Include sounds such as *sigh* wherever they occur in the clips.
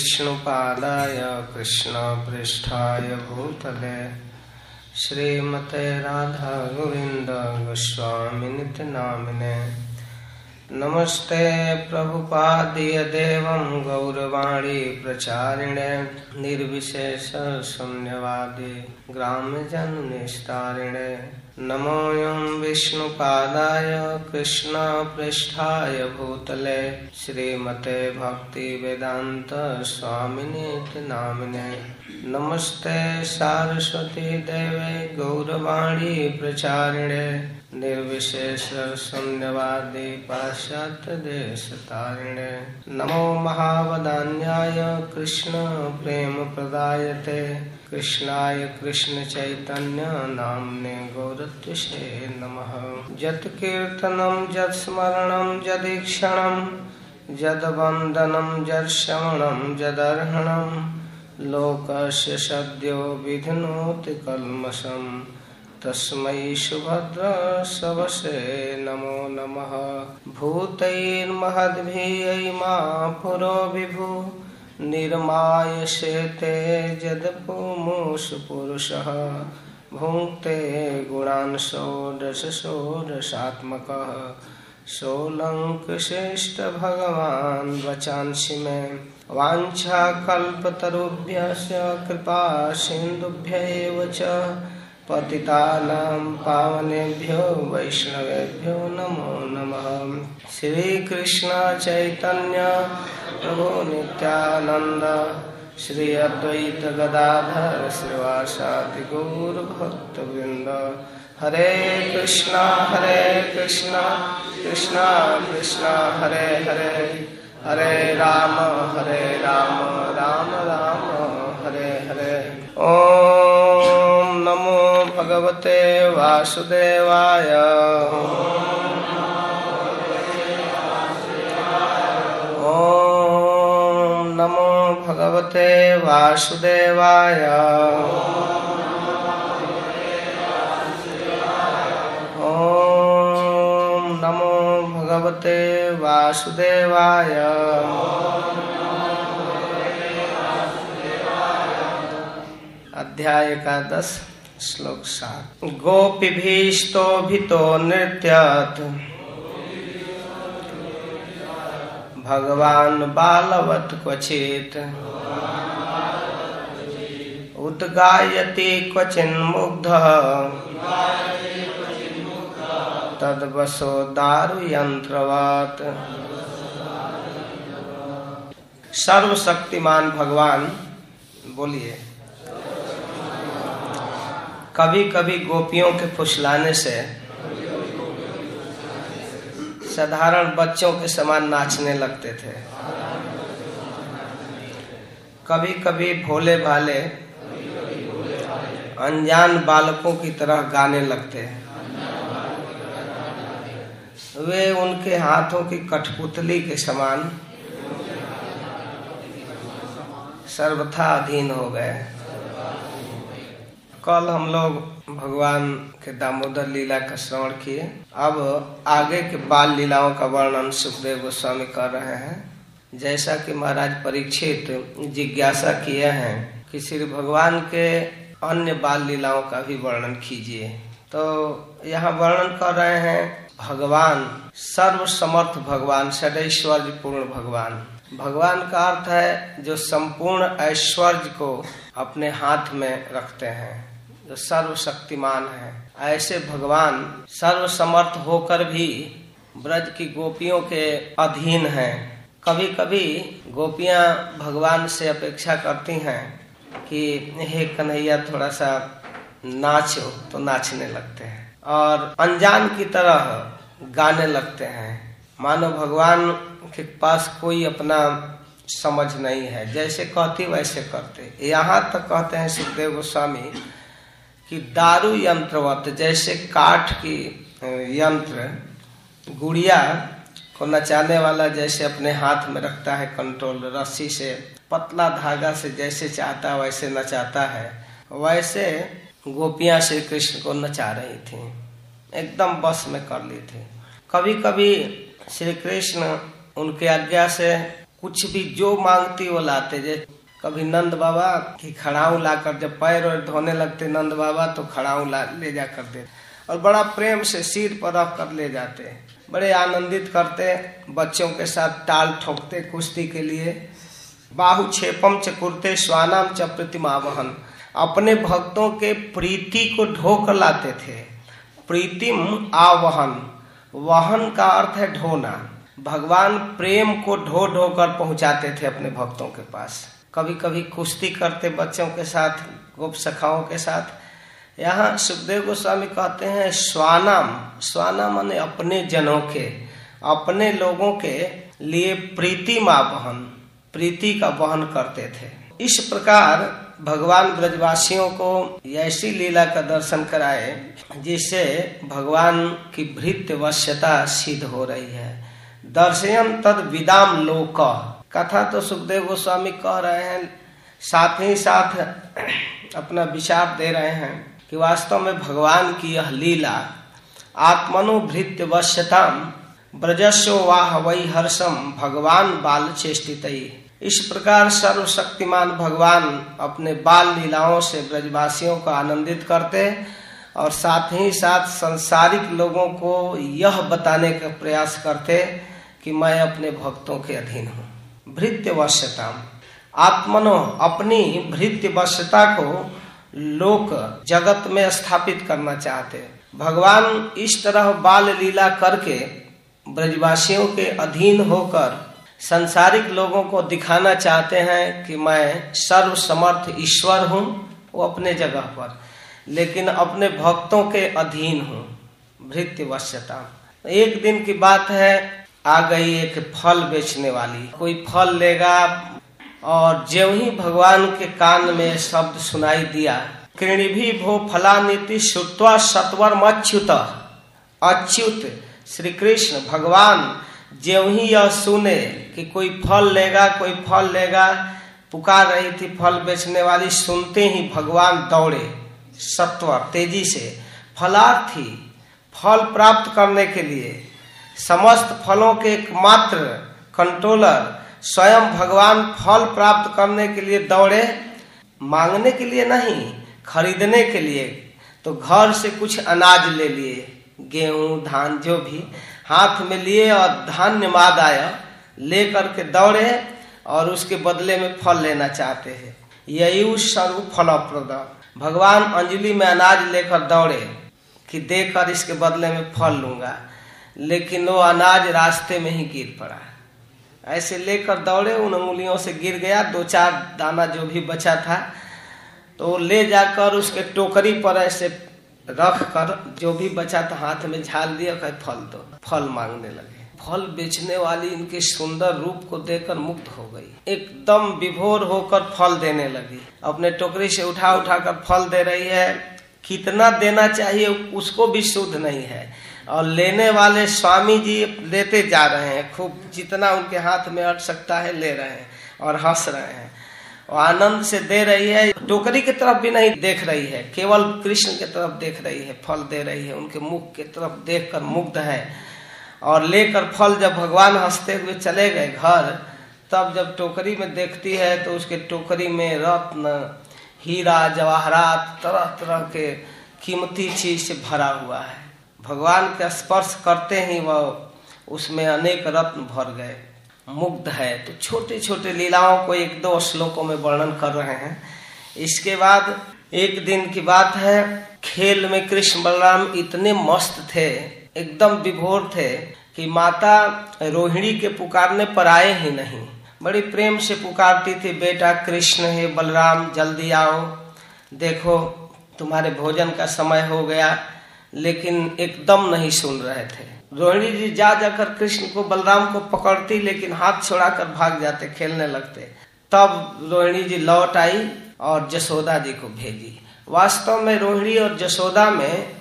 विष्णुपादाय कृष्णपृष्ठाय भूतले श्रीमते राधा गोविंद गोस्वामिनिति नामिने नमस्ते प्रभुपादियदेवं गौरवाणी प्रचारिणे, निर्विशेषशून्यवादी ग्राम्यजननिस्तारिणे नमोऽयं विष्णुपादाय कृष्णपृष्ठाय भूतले, श्रीमते भक्तिवेदान्त स्वामिनेति नामिने नमस्ते सारस्वती देवे गौरवाणी प्रचारिणे। निर्विशेष शून्यवादी पाश्चात्य देश तारिणे नमो महावदान्याय कृष्ण प्रेम प्रदायते। कृष्णाय कृष्ण चैतन्य नामने नमः। जत कीर्तनम जत स्मरणम जदीक्षणम जद वंदनम जद श्रवणम जदर्हणम लोकस्य सद्यो विधिनोति कल्मषम्। तस्मै सुभद्र सबसे नमो नमः। भूतैर्महद्भियै मा पुरो विभु। निर्माय शेते जदपुमुषु पुरुषः। भुङ्क्ते गुणान् षोडश षोडशात्मकः। सोऽलङ्कृशेष्ठ भगवान् वचांसि मे। वाञ्छाकल्पतरुभ्यस्य कृपा च। पतितानां पावनेभ्यो वैष्णवेभ्यो नमो नमः। श्रीकृष्ण चैतन्य प्रभु नित्यानन्द, श्री अद्वैत गदाधर श्रीवासादि गौरभक्तवृन्द हरे कृष्णा हरे कृष्णा कृष्णा कृष्णा, हरे हरे। हरे राम हरे राम राम राम, हरे हरे। ॐ नमो भगवते वासुदेवाय। नमो भगवते वासुदेवाय। नमो भगवते वासुदेवाय। अध्याय का दस श्लोक सात। गोपीभीस्तो भितो नृत्यात्। भगवान बालवत क्वचित। क्वचिन मुग्ध। तदवसो दारु यंत्रवात सर्वशक्तिमान भगवान बोलिए। कभी कभी गोपियों के फुसलाने से साधारण बच्चों के समान नाचने लगते थे। कभी कभी भोले भाले अनजान बालकों की तरह गाने लगते। वे उनके हाथों की कठपुतली के समान सर्वथा अधीन हो गए। कल हम लोग भगवान के दामोदर लीला का श्रवण किए। अब आगे के बाल लीलाओं का वर्णन सुखदेव गोस्वामी कर रहे हैं। जैसा कि महाराज परीक्षित जिज्ञासा किए हैं कि श्री भगवान के अन्य बाल लीलाओं का भी वर्णन कीजिए। तो यहाँ वर्णन कर रहे हैं, भगवान सर्व समर्थ भगवान सदैश्वर्य पूर्ण भगवान। भगवान का अर्थ है जो संपूर्ण ऐश्वर्य को अपने हाथ में रखते हैं। जो सर्वशक्तिमान है। ऐसे भगवान सर्व समर्थ होकर भी ब्रज की गोपियों के अधीन हैं। कभी कभी गोपियाँ भगवान से अपेक्षा करती हैं कि, हे कन्हैया थोड़ा सा नाचो तो नाचने लगते हैं। और अनजान की तरह गाने लगते हैं। मानो भगवान के पास कोई अपना समझ नहीं है। जैसे कहती वैसे करते। यहाँ तक कहते हैं सुखदेव गोस्वामी कि दारू यंत्रवत जैसे काठ की यंत्र, गुड़िया को नचाने वाला जैसे अपने हाथ में रखता है कंट्रोल रस्सी से, पतला धागा से जैसे चाहता वैसे नचाता है। वैसे गोपियाँ श्री कृष्ण को नचा रही थी। एकदम बस में कर ली थी। कभी कभी श्री कृष्ण उनके आज्ञा से कुछ भी जो मांगती वो लाते जे कभी नंद बाबा की खड़ाऊ लाकर जब पैर और धोने लगते नंद बाबा तो खड़ाऊ ला, ले जा कर दे। और बड़ा प्रेम से सिर पर रख कर ले जाते। बड़े आनंदित करते, बच्चों के साथ टाल ठोकते कुश्ती के लिए। बाहु छेपम च कुर्ते स्वानाम च प्रतिमा वहन अपने भक्तों के प्रीति को ढोकर लाते थे। प्रीतिम आवहन। वहन का अर्थ है ढोना। भगवान प्रेम को ढो ढो कर पहुंचाते थे अपने भक्तों के पास। कभी कभी कुश्ती करते बच्चों के साथ गोप सखाओं के साथ। यहाँ सुखदेव गोस्वामी कहते हैं, स्वानाम स्वाना माने अपने जनों के, अपने लोगों के लिए प्रीति माँ बहन, प्रीति का बहन करते थे। इस प्रकार भगवान ब्रजवासियों को ऐसी लीला का दर्शन कराए, जिससे भगवान की भृत्य वश्यता सिद्ध हो रही है। दर्शयन तद विदाम लोक। कथा तो सुखदेव गोस्वामी कह रहे हैं, साथ ही साथ अपना विचार दे रहे हैं कि वास्तव में भगवान की यह लीला आत्मनो भृत्य वश्यताम ब्रजस्व वाह वही हर्षम भगवान बाल चेष्टित। इस प्रकार सर्वशक्तिमान भगवान अपने बाल लीलाओं से ब्रजवासियों को आनंदित करते और साथ ही साथ संसारिक लोगों को यह बताने का प्रयास करते कि मैं अपने भक्तों के अधीन हूँ। भृत्य वश्यता आत्मनो अपनी भृत्य वश्यता को लोक जगत में स्थापित करना चाहते भगवान इस तरह बाल लीला करके ब्रजवासियों के अधीन होकर संसारिक लोगों को दिखाना चाहते हैं कि मैं सर्व समर्थ ईश्वर हूँ, वो अपने जगह पर। लेकिन अपने भक्तों के अधीन हूँ भृत्य वश्यता एक दिन की बात है आ गई एक फल बेचने वाली। कोई फल लेगा और जो ही भगवान के कान में शब्द सुनाई दिया कृणि भो फला नीति श्रुत्वा सत्वर मच्युत अच्युत श्री कृष्ण भगवान जो ही यह सुने कि कोई फल लेगा, कोई फल लेगा, पुकार रही थी फल बेचने वाली, सुनते ही भगवान दौड़े सत्वर तेज़ी से। फलार्थी, फल प्राप्त करने के लिए समस्त फलों के एकमात्र कंट्रोलर स्वयं भगवान फल प्राप्त करने के लिए दौड़े, मांगने के लिए नहीं, खरीदने के लिए। तो घर से कुछ अनाज ले लिए, गेहूँ, धान, जो भी हाथ में लिए और धान्य माद आया ले करके दौड़े और उसके बदले में फल लेना चाहते हैं। यही सर्व फल प्रद भगवान अंजलि में अनाज लेकर दौड़े कि देकर इसके बदले में फल लूँगा। लेकिन वो अनाज रास्ते में ही गिर पड़ा। ऐसे लेकर दौड़े, उन उंगलियों से गिर गया। दो चार दाना जो भी बचा था तो ले जाकर उसके टोकरी पर ऐसे रख कर जो भी बचा था, हाथ में झाल दिया, कहे, फल दो। फल मांगने लगे। फल बेचने वाली इनके सुंदर रूप को देखकर मुक्त हो गई। एकदम विभोर होकर फल देने लगी। अपने टोकरी से उठा उठा कर फल दे रही है। कितना देना चाहिए, उसको भी शुद्ध नहीं है। और लेने वाले स्वामी जी लेते जा रहे हैं। खूब जितना उनके हाथ में अट सकता है, ले रहे हैं और हंस रहे हैं। आनंद से दे रही है। टोकरी की तरफ़ भी नहीं देख रही है। केवल कृष्ण की के तरफ़ देख रही है, फल दे रही है। उनके मुख की तरफ़ देखकर मुग्ध है। और लेकर फल जब भगवान हँसते हुए चले गए घर, तब जब टोकरी में देखती है तो उसके टोकरी में रत्न, हीरा, जवाहरात तरह तरह के कीमती चीज़ से भरा हुआ है। भगवान का स्पर्श करते ही वह उसमें अनेक रत्न भर गए। मुग्ध है। तो छोटे छोटे लीलाओं को एक दो श्लोकों में वर्णन कर रहे हैं। इसके बाद एक दिन की बात है, खेल में कृष्ण बलराम इतने मस्त थे, एकदम विभोर थे, कि माता रोहिणी के पुकारने पर आए ही नहीं। बड़ी प्रेम से पुकारती थी, बेटा कृष्ण, है बलराम, जल्दी आओ। देखो, तुम्हारे भोजन का समय हो गया। लेकिन एकदम नहीं सुन रहे थे। रोहिणी जी जा जाकर कृष्ण को, बलराम को पकड़ती, लेकिन हाथ छोड़ाकर भाग जाते, खेलने लगते। तब रोहिणी जी लौट आई और जसोदा जी को भेजी। वास्तव में रोहिणी और जसोदा में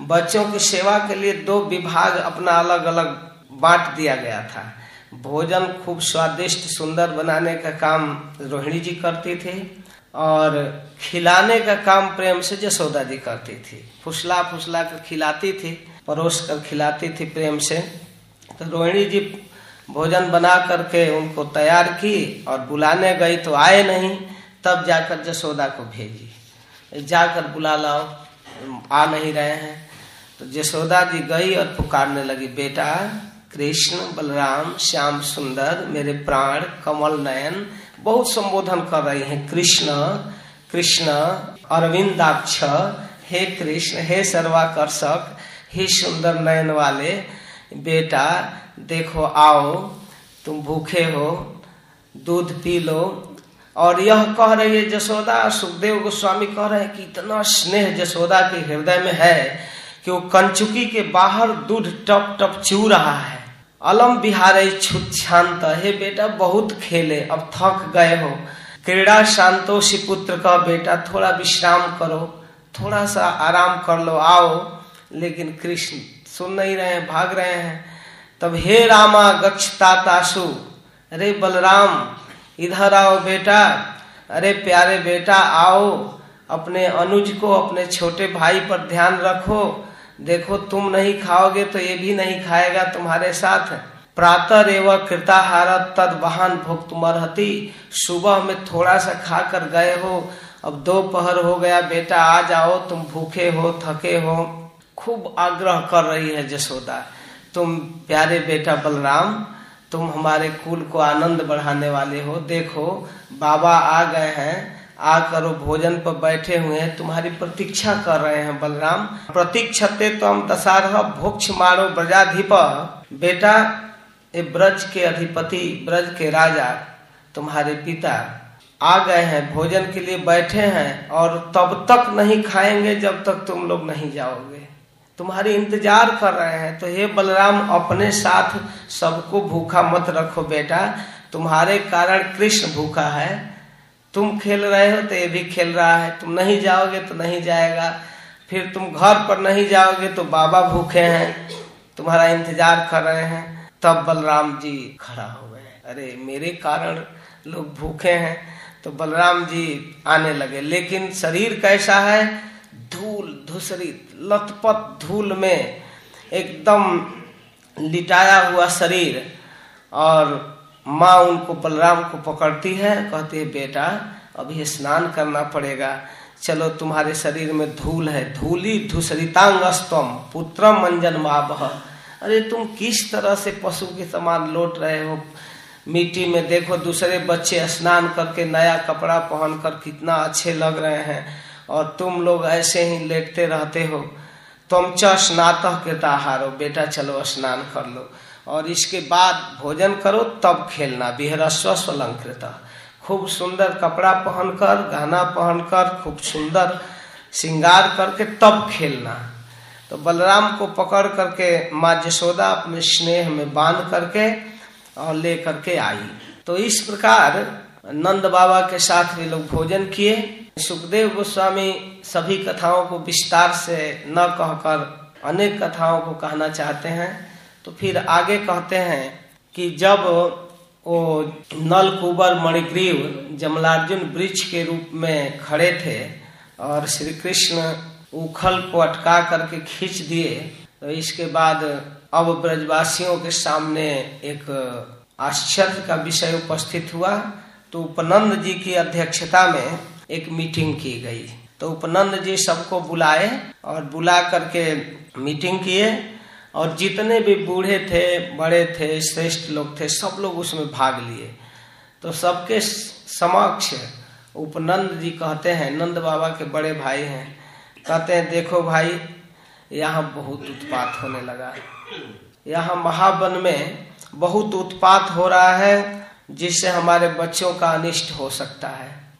बच्चों की सेवा के लिए दो विभाग अपना अलग अलग बांट दिया गया था। भोजन खूब स्वादिष्ट, सुंदर बनाने का काम रोहिणी जी करती थी। और खिलाने का काम प्रेम से जसोदा जी करती थी। फुसला फुसला कर खिलाती थी, परोस कर खिलाती थी प्रेम से। तो रोहिणी जी भोजन बना करके उनको तैयार की और बुलाने गई तो आए नहीं, तब जाकर जसोदा को भेजी। जाकर बुला लाओ, आ नहीं रहे हैं। तो जसोदा जी गई और पुकारने लगी, बेटा, कृष्ण, बलराम, श्याम सुंदर, मेरे प्राण, कमल नयन बहुत संबोधन कर रही हैं। कृष्ण कृष्ण, अरविंदाक्ष, हे कृष्ण, हे सर्वाकर्षक, हे सुंदर नयन वाले, बेटा, देखो, आओ, तुम भूखे हो, दूध पी लो। और यह कह रही है जसोदा सुखदेव गोस्वामी कह रहे हैं कि इतना स्नेह जसोदा के हृदय में है कि वो कंचुकी के बाहर दूध टप टप चू रहा है। अलम बिहार छुत शांत। हे बेटा, बहुत खेले, अब थक गए हो। क्रीड़ा शांतोषी पुत्र का बेटा, थोड़ा विश्राम करो, थोड़ा सा आराम कर लो, आओ। लेकिन कृष्ण सुन नहीं रहे, भाग रहे हैं। तब हे रामा गच्छतातासु अरे बलराम, इधर आओ बेटा। अरे प्यारे बेटा, आओ। अपने अनुज को, अपने छोटे भाई पर ध्यान रखो। देखो तुम नहीं खाओगे तो ये भी नहीं खाएगा, तुम्हारे साथ प्रातः एवं कृताहार, तद वाहन भुक्त मरहती सुबह में थोड़ा सा खाकर गए हो। अब दोपहर हो गया, बेटा आ जाओ, तुम भूखे हो, थके हो। खूब आग्रह कर रही है जसोदा। तुम प्यारे बेटा बलराम, तुम हमारे कुल को आनंद बढ़ाने वाले हो। देखो, बाबा आ गए हैं। आकर भोजन पर बैठे हुए हैं, तुम्हारी प्रतीक्षा कर रहे हैं, बलराम। प्रतीक्षते तो हम दशहरा भोक्ष मारो ब्रजाधिप। बेटा ये ब्रज के अधिपति, ब्रज के राजा, तुम्हारे पिता आ गए हैं, भोजन के लिए बैठे हैं और तब तक नहीं खाएँगे जब तक तुम लोग नहीं जाओगे। तुम्हारी इंतज़ार कर रहे हैं तो हे बलराम, अपने साथ सबको भूखा मत रखो बेटा। तुम्हारे कारण कृष्ण भूखा है तुम खेल रहे हो तो ये भी खेल रहा है। तुम नहीं जाओगे तो नहीं जाएगा। फिर तुम घर पर नहीं जाओगे तो बाबा भूखे हैं। तुम्हारा इंतज़ार कर रहे हैं। तब बलराम जी खड़ा हो गए। अरे, मेरे कारण लोग भूखे हैं। तो बलराम जी आने लगे। लेकिन शरीर कैसा है? धूल धूसरी लथपथ धूल में एकदम लिटाया हुआ शरीर। और माँ उनको बलराम को पकड़ती है, कहती है, बेटा, अभी स्नान करना पड़ेगा। चलो, तुम्हारे शरीर में धूल है। धूली धूसरितांगस्तम पुत्रम मंजन माबह अरे, तुम किस तरह से पशु के समान लौट रहे हो? मिट्टी में देखो, दूसरे बच्चे स्नान करके नया कपड़ा पहनकर कितना अच्छे लग रहे हैं। और तुम लोग ऐसे ही लेटते रहते हो। तुम च स्नात कृताहारो। बेटा, चलो, स्नान कर लो। और इसके बाद भोजन करो, तब खेलना। बिहरस्व स्वलंकृत खूब सुंदर कपड़ा पहनकर गहना पहनकर, खूब सुंदर श्रृंगार करके तब खेलना। तो बलराम को पकड़ करके माँ जसोदा अपने स्नेह में बाँध करके और ले करके आई। तो इस प्रकार नंद बाबा के साथ वे लोग भोजन किए। सुखदेव गोस्वामी सभी कथाओं को विस्तार से न कहकर अनेक कथाओं को कहना चाहते हैं। तो फिर आगे कहते हैं कि जब वो नल कुबर मणिग्रीव जमलार्जुन वृक्ष के रूप में खड़े थे और श्री कृष्ण उखल को अटका करके खींच दिए तो इसके बाद अब ब्रजवासियों के सामने एक आश्चर्य का विषय उपस्थित हुआ। तो उपनंद जी की अध्यक्षता में एक मीटिंग की गई। तो उपनंद जी सबको बुलाए और बुला करके मीटिंग किए। और जितने भी बूढ़े थे, बड़े थे, श्रेष्ठ लोग थे, सब लोग उसमें भाग लिए। तो सबके समक्ष उपनंद जी कहते हैं, नंद बाबा के बड़े भाई हैं। कहते हैं, देखो भाई, यहाँ बहुत उत्पात होने लगा। यहाँ महावन में बहुत उत्पात हो रहा है, जिससे हमारे बच्चों का अनिष्ट हो सकता है।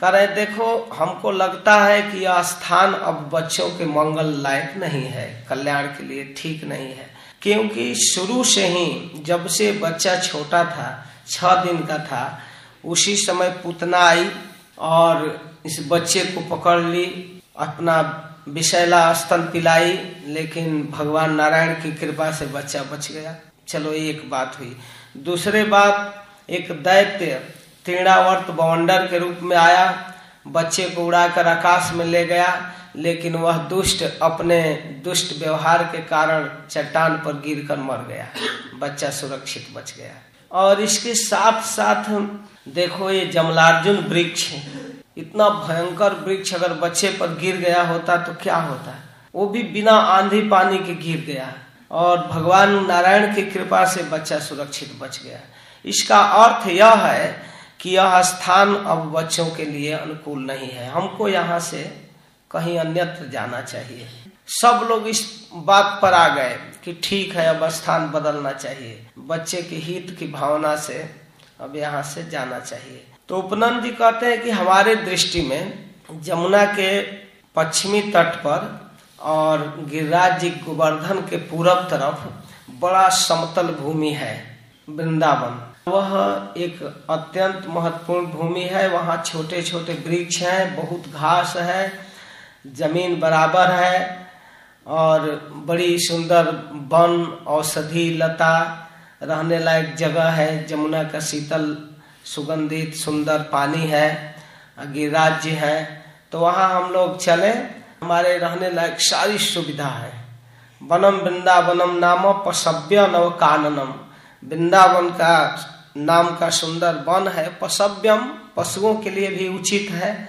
कह रहे, देखो, हमको लगता है कि यह स्थान अब बच्चों के मंगल लायक नहीं है, कल्याण के लिए ठीक नहीं है। क्योंकि शुरू से ही जब से बच्चा छोटा था, छह दिन का था, उसी समय पुतना आई और इस बच्चे को पकड़ ली, अपना विषैला स्तन पिलाई, लेकिन भगवान नारायण की कृपा से बच्चा बच गया। चलो, एक बात हुई। दूसरे बात, एक दैत्य तीणावर्त बवंडर के रूप में आया, बच्चे को उड़ाकर आकाश में ले गया, लेकिन वह दुष्ट अपने दुष्ट व्यवहार के कारण चट्टान पर गिरकर मर गया। बच्चा सुरक्षित बच गया। और इसके साथ साथ देखो ये जमलार्जुन वृक्ष इतना भयंकर वृक्ष अगर बच्चे पर गिर गया होता तो क्या होता? वो भी बिना आंधी पानी के गिर गया। और भगवान नारायण की कृपा से बच्चा सुरक्षित बच गया। इसका अर्थ यह है कि यह स्थान अब बच्चों के लिए अनुकूल नहीं है। हमको यहाँ से कहीं अन्यत्र जाना चाहिए। सब लोग इस बात पर आ गए कि ठीक है, अब स्थान बदलना चाहिए। बच्चे के हित की भावना से अब यहाँ से जाना चाहिए। तो उपनंद जी कहते हैं कि हमारे दृष्टि में जमुना के पश्चिमी तट पर और गिरिराज जी गोवर्धन के पूरब तरफ़ बड़ा समतल भूमि है, वृंदावन। वह एक अत्यंत महत्वपूर्ण भूमि है। वहाँ छोटे छोटे वृक्ष हैं, बहुत घास है, ज़मीन बराबर है और बड़ी सुंदर वन, औषधि, लता रहने लायक जगह है। जमुना का शीतल, सुगंधित, सुंदर पानी है गिरिराज जी है। तो वहाँ हम लोग चले। हमारे रहने लायक सारी सुविधा है। वनम वृंदावनम नाम पसव्य नव काननम। वृंदावन का नाम का सुंदर वन है, पशव्यम, पशुओं के लिए भी उचित है,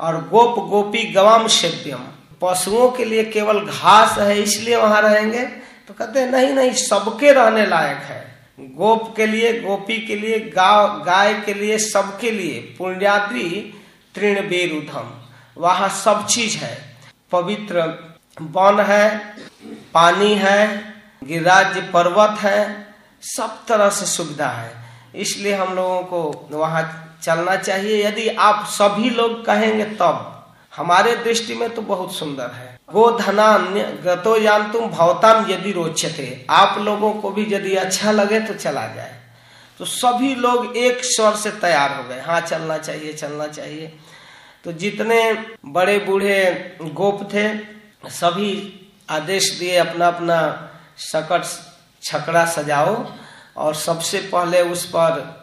और गोप गोपी गवाम सेव्यम पशुओं के लिए केवल घास है, इसलिए वहाँ रहेंगे। तो कहते हैं, नहीं नहीं, सबके रहने लायक है। गोप के लिए, गोपी के लिए, गाव, गाय के लिए, सबके लिए। पुण्याद्री तृण बेरुधम वहाँ सब चीज़ है। पवित्र वन है, पानी है, गिरिराज पर्वत है, सब तरह से सुविधा है। इसलिए हम लोगों को वहाँ चलना चाहिए। यदि आप सभी लोग कहेंगे तब, हमारे दृष्टि में तो बहुत सुंदर है। गोधनान्य गतो यान तुम भवताम यदि रोचते, आप लोगों को भी यदि अच्छा लगे तो चला जाए। तो सभी लोग एक स्वर से तैयार हो गए। हाँ चलना चाहिए चलना चाहिए। तो जितने बड़े बूढ़े गोप थे, सभी आदेश दिए अपना अपना सकट छकड़ा सजाओ। और सबसे पहले उस पर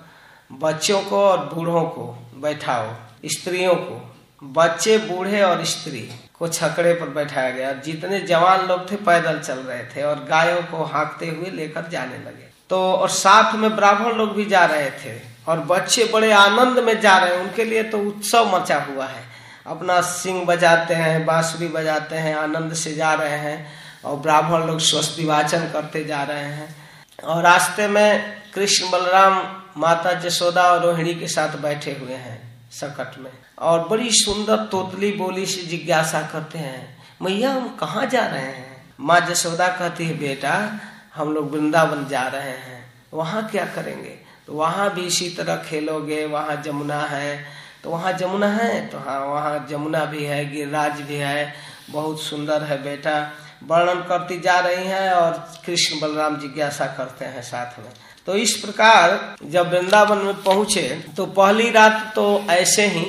बच्चों को और बूढ़ों को बैठाओ, स्त्रियों को। बच्चे, बूढ़े और स्त्री को छकड़े पर बैठाया गया। जितने जवान लोग थे, पैदल चल रहे थे और गायों को हाँकते हुए लेकर जाने लगे। तो और साथ में ब्राह्मण लोग भी जा रहे थे और बच्चे बड़े आनंद में जा रहे हैं। उनके लिए तो उत्सव मचा हुआ है। अपना सिंह बजाते हैं, बांसुरी बजाते हैं, आनंद से जा रहे हैं और ब्राह्मण लोग स्वस्थ वाचन करते जा रहे हैं। और रास्ते में कृष्ण बलराम, माता जसोदा और रोहिणी के साथ बैठे हुए हैं सकट में। और बड़ी सुंदर तोतली बोली से जिज्ञासा करते हैं, मैया, हम कहाँ जा रहे हैं? माँ जसोदा कहती है, बेटा, हम लोग वृंदावन जा रहे हैं। वहाँ क्या करेंगे? तो वहाँ भी इसी तरह खेलोगे, वहाँ जमुना है। तो वहाँ जमुना है? तो हाँ वहाँ जमुना भी है, गिरिराज भी है। बहुत सुंदर है बेटा। वर्णन करती जा रही हैं और कृष्ण बलराम जिज्ञासा करते हैं साथ में। तो इस प्रकार जब वृंदावन में पहुँचे तो पहली रात तो ऐसे ही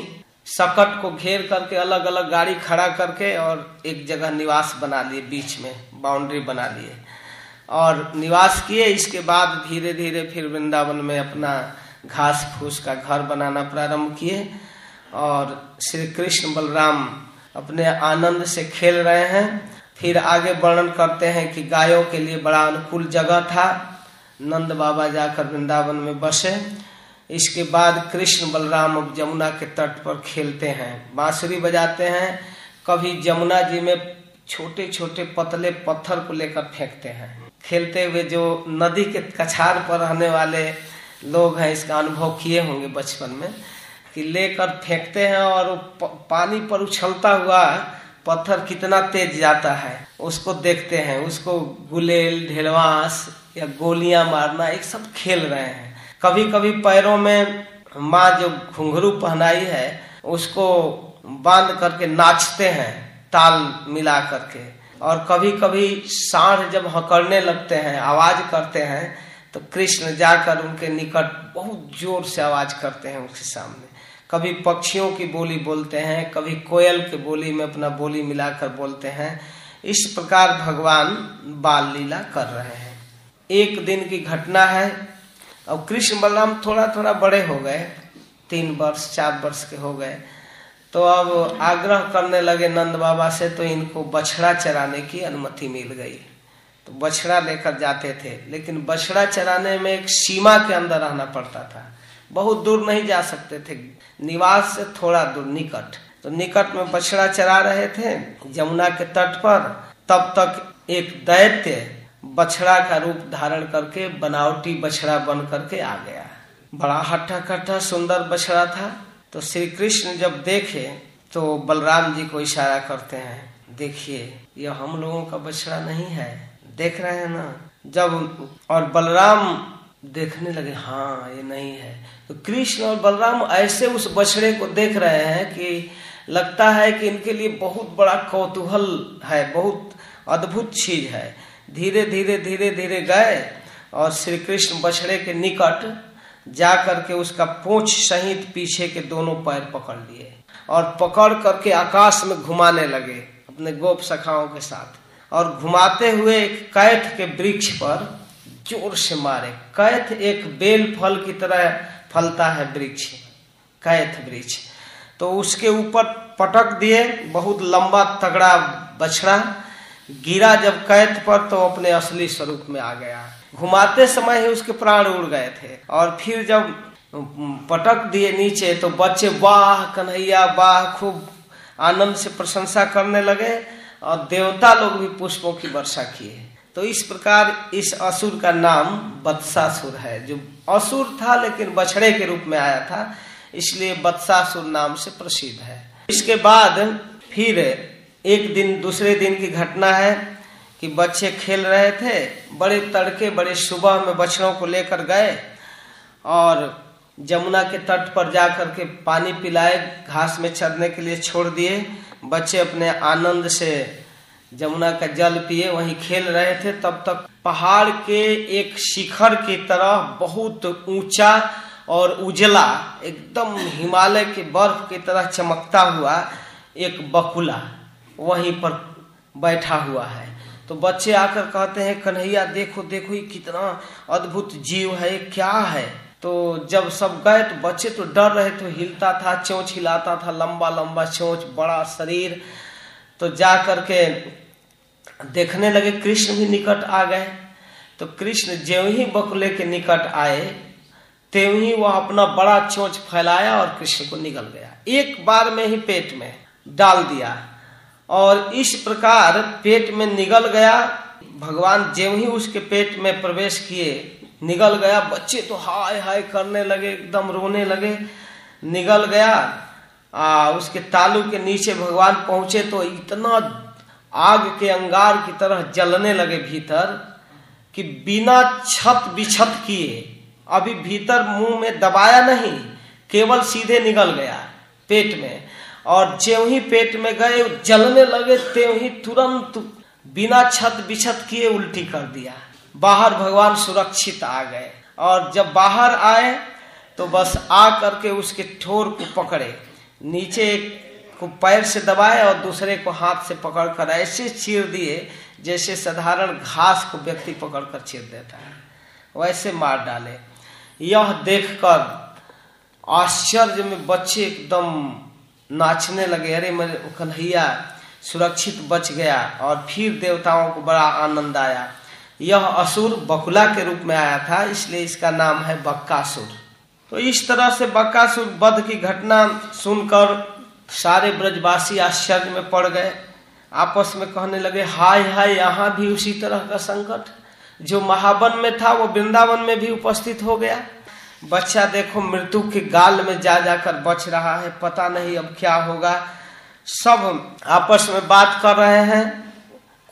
सकट को घेर करके अलग अलग गाड़ी खड़ा करके और एक जगह निवास बना लिए, बीच में बाउंड्री बना लिए। और निवास किए, इसके बाद धीरे धीरे फिर वृंदावन में अपना घास फूस का घर बनाना प्रारंभ किए और श्री कृष्ण बलराम अपने आनंद से खेल रहे हैं। फिर आगे वर्णन करते हैं कि गायों के लिए बड़ा अनुकूल जगह था। नंद बाबा जाकर वृंदावन में बसे। इसके बाद कृष्ण बलराम अब जमुना के तट पर खेलते हैं। बांसुरी बजाते हैं। कभी जमुना जी में छोटे छोटे पतले पत्थर को लेकर फेंकते हैं। खेलते हुए जो नदी के कछार पर रहने वाले लोग हैं, इसका अनुभव किए होंगे बचपन में कि लेकर फेंकते हैं और पानी पर उछलता हुआ पत्थर कितना तेज जाता है, उसको देखते हैं, उसको गुलेल, ढेलवास या गोलियाँ मारना, एक सब खेल रहे हैं। कभी कभी पैरों में माँ जो घुंघरू पहनाई है, उसको बाँध करके नाचते हैं, ताल मिला करके। और कभी कभी सांड जब हकड़ने लगते हैं, आवाज़ करते हैं तो कृष्ण जाकर उनके निकट बहुत ज़ोर से आवाज़ करते हैं उसके सामने। कभी पक्षियों की बोली बोलते हैं, कभी कोयल की बोली में अपना बोली मिलाकर बोलते हैं। इस प्रकार भगवान बाल लीला कर रहे हैं। एक दिन की घटना है। और कृष्ण बलराम थोड़ा थोड़ा बड़े हो गए। तीन वर्ष, चार वर्ष के हो गए। तो अब आग्रह करने लगे नंद बाबा से तो इनको बछड़ा चराने की अनुमति मिल गई। तो बछड़ा लेकर जाते थे, लेकिन बछड़ा चराने में एक सीमा के अंदर रहना पड़ता था। बहुत दूर नहीं जा सकते थे। निवास से थोड़ा दूर, निकट। तो निकट में बछड़ा चरा रहे थे जमुना के तट पर। तब तक एक दैत्य बछड़ा का रूप धारण करके बनावटी बछड़ा बन करके आ गया। बड़ा हट्टा कट्टा सुंदर बछड़ा था। तो श्री कृष्ण जब देखे तो बलराम जी को इशारा करते हैं, देखिए, यह हम लोगों का बछड़ा नहीं है। देख रहे हैं ना? जब और बलराम देखने लगे हाँ ये नहीं है। तो कृष्ण और बलराम ऐसे उस बछड़े को देख रहे हैं कि लगता है कि इनके लिए बहुत बड़ा कौतूहल है, बहुत अद्भुत चीज़ है। धीरे धीरे धीरे धीरे गए और श्री कृष्ण बछड़े के निकट जा करके उसका पूछ सहित पीछे के दोनों पैर पकड़ लिए और पकड़ करके आकाश में घुमाने लगे अपने गोप सखाओं के साथ और घुमाते हुए एक कैथ के वृक्ष पर ज़ोर से मारे। कैथ एक बेल फल की तरह फलता है वृक्ष कैथ वृक्ष। तो उसके ऊपर पटक दिए, बहुत लंबा तगड़ा बछड़ा गिरा जब कैथ पर तो अपने असली स्वरूप में आ गया। घुमाते समय ही उसके प्राण उड़ गए थे। और फिर जब पटक दिए नीचे तो बच्चे वाह, कन्हैया वाह, खूब आनंद से प्रशंसा करने लगे और देवता लोग भी पुष्पों की वर्षा किए। तो इस प्रकार इस असुर का नाम बत्सासुर है, जो असुर था लेकिन बछड़े के रूप में आया था, इसलिए बत्सासुर नाम से प्रसिद्ध है। इसके बाद फिर एक दिन, दूसरे दिन की घटना है कि बच्चे खेल रहे थे, बड़े तड़के, बड़े सुबह में बछड़ों को लेकर गए और जमुना के तट पर जाकर के पानी पिलाए, घास में चरने के लिए छोड़ दिए। बच्चे अपने आनंद से जमुना का जल पिए, वहीं खेल रहे थे, तब तक पहाड़ के एक शिखर की तरह बहुत ऊँचा और उजला, एकदम हिमालय के बर्फ़ की तरह चमकता हुआ एक बकुला वहीं पर बैठा हुआ है। तो बच्चे आकर कहते हैं, कन्हैया, देखो देखो, ये कितना अद्भुत जीव है क्या है? तो जब सब गए तो बच्चे तो डर रहे तो हिलता था, चोंच हिलाता था लंबा लंबा चोंच, बड़ा शरीर। तो जा करके देखने लगे कृष्ण भी निकट आ गए। तो कृष्ण ज्यो ही बकुले के निकट आए त्यों ही वह अपना बड़ा चोंच फैलाया और कृष्ण को निकल गया। एक बार में ही पेट में डाल दिया और इस प्रकार पेट में निगल गया। भगवान ज्यों ही उसके पेट में प्रवेश किए निगल गया। बच्चे तो हाय हाय करने लगे एकदम रोने लगे। निगल गया। आ, उसके तालू के नीचे भगवान पहुँचे तो इतना आग के अंगार की तरह जलने लगे भीतर कि बिना छत बिछत किए अभी भीतर मुँह में दबाया नहीं, केवल सीधे निकल गया पेट में। और ज्यों ही पेट में गए, जलने लगे, त्यों ही तुरंत बिना छत बिछत किए उल्टी कर दिया। बाहर भगवान सुरक्षित आ गए। और जब बाहर आए तो बस आ करके उसके ठोर को पकड़े। नीचे को पैर से दबाए और दूसरे को हाथ से पकड़कर ऐसे चीर दिए जैसे साधारण घास को व्यक्ति पकड़कर चीर देता है। वैसे मार डाले। यह देखकर आश्चर्य में बच्चे एकदम नाचने लगे। अरे मेरे कन्हैया सुरक्षित बच गया और फिर देवताओं को बड़ा आनंद आया। यह असुर बकुला के रूप में आया था, इसलिए इसका नाम है बक्कासुर। तो इस तरह से बक्कासुर वध की घटना सुनकर सारे ब्रजवासी आश्चर्य में पड़ गए। आपस में कहने लगे, हाय हाय, यहाँ भी उसी तरह का संकट। जो महावन में था, वो वृंदावन में भी उपस्थित हो गया। बच्चा देखो, मृत्यु के गाल में जा जाकर बच रहा है। पता नहीं अब क्या होगा। सब आपस में बात कर रहे हैं।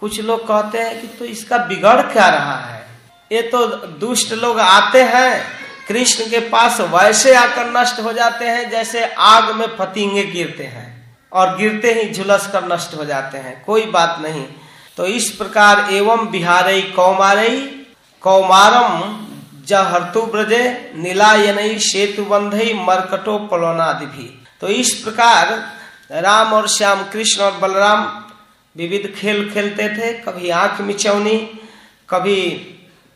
कुछ लोग कहते हैं कि तो इसका बिगड़ क्या रहा है? ये तो दुष्ट लोग आते हैं। कृष्ण के पास वैसे आकर नष्ट हो जाते हैं जैसे आग में पतिंगे गिरते हैं और गिरते ही झुलस कर नष्ट हो जाते हैं। कोई बात नहीं। तो इस प्रकार एवं बिहारई कौमारई, कौमारम जहर्तु ब्रजे, नीलायनई सेतु बंधई मरकटो पलोनादि भी। तो इस प्रकार राम और श्याम कृष्ण और बलराम विविध खेल खेलते थे। कभी आँख मिचौनी, कभी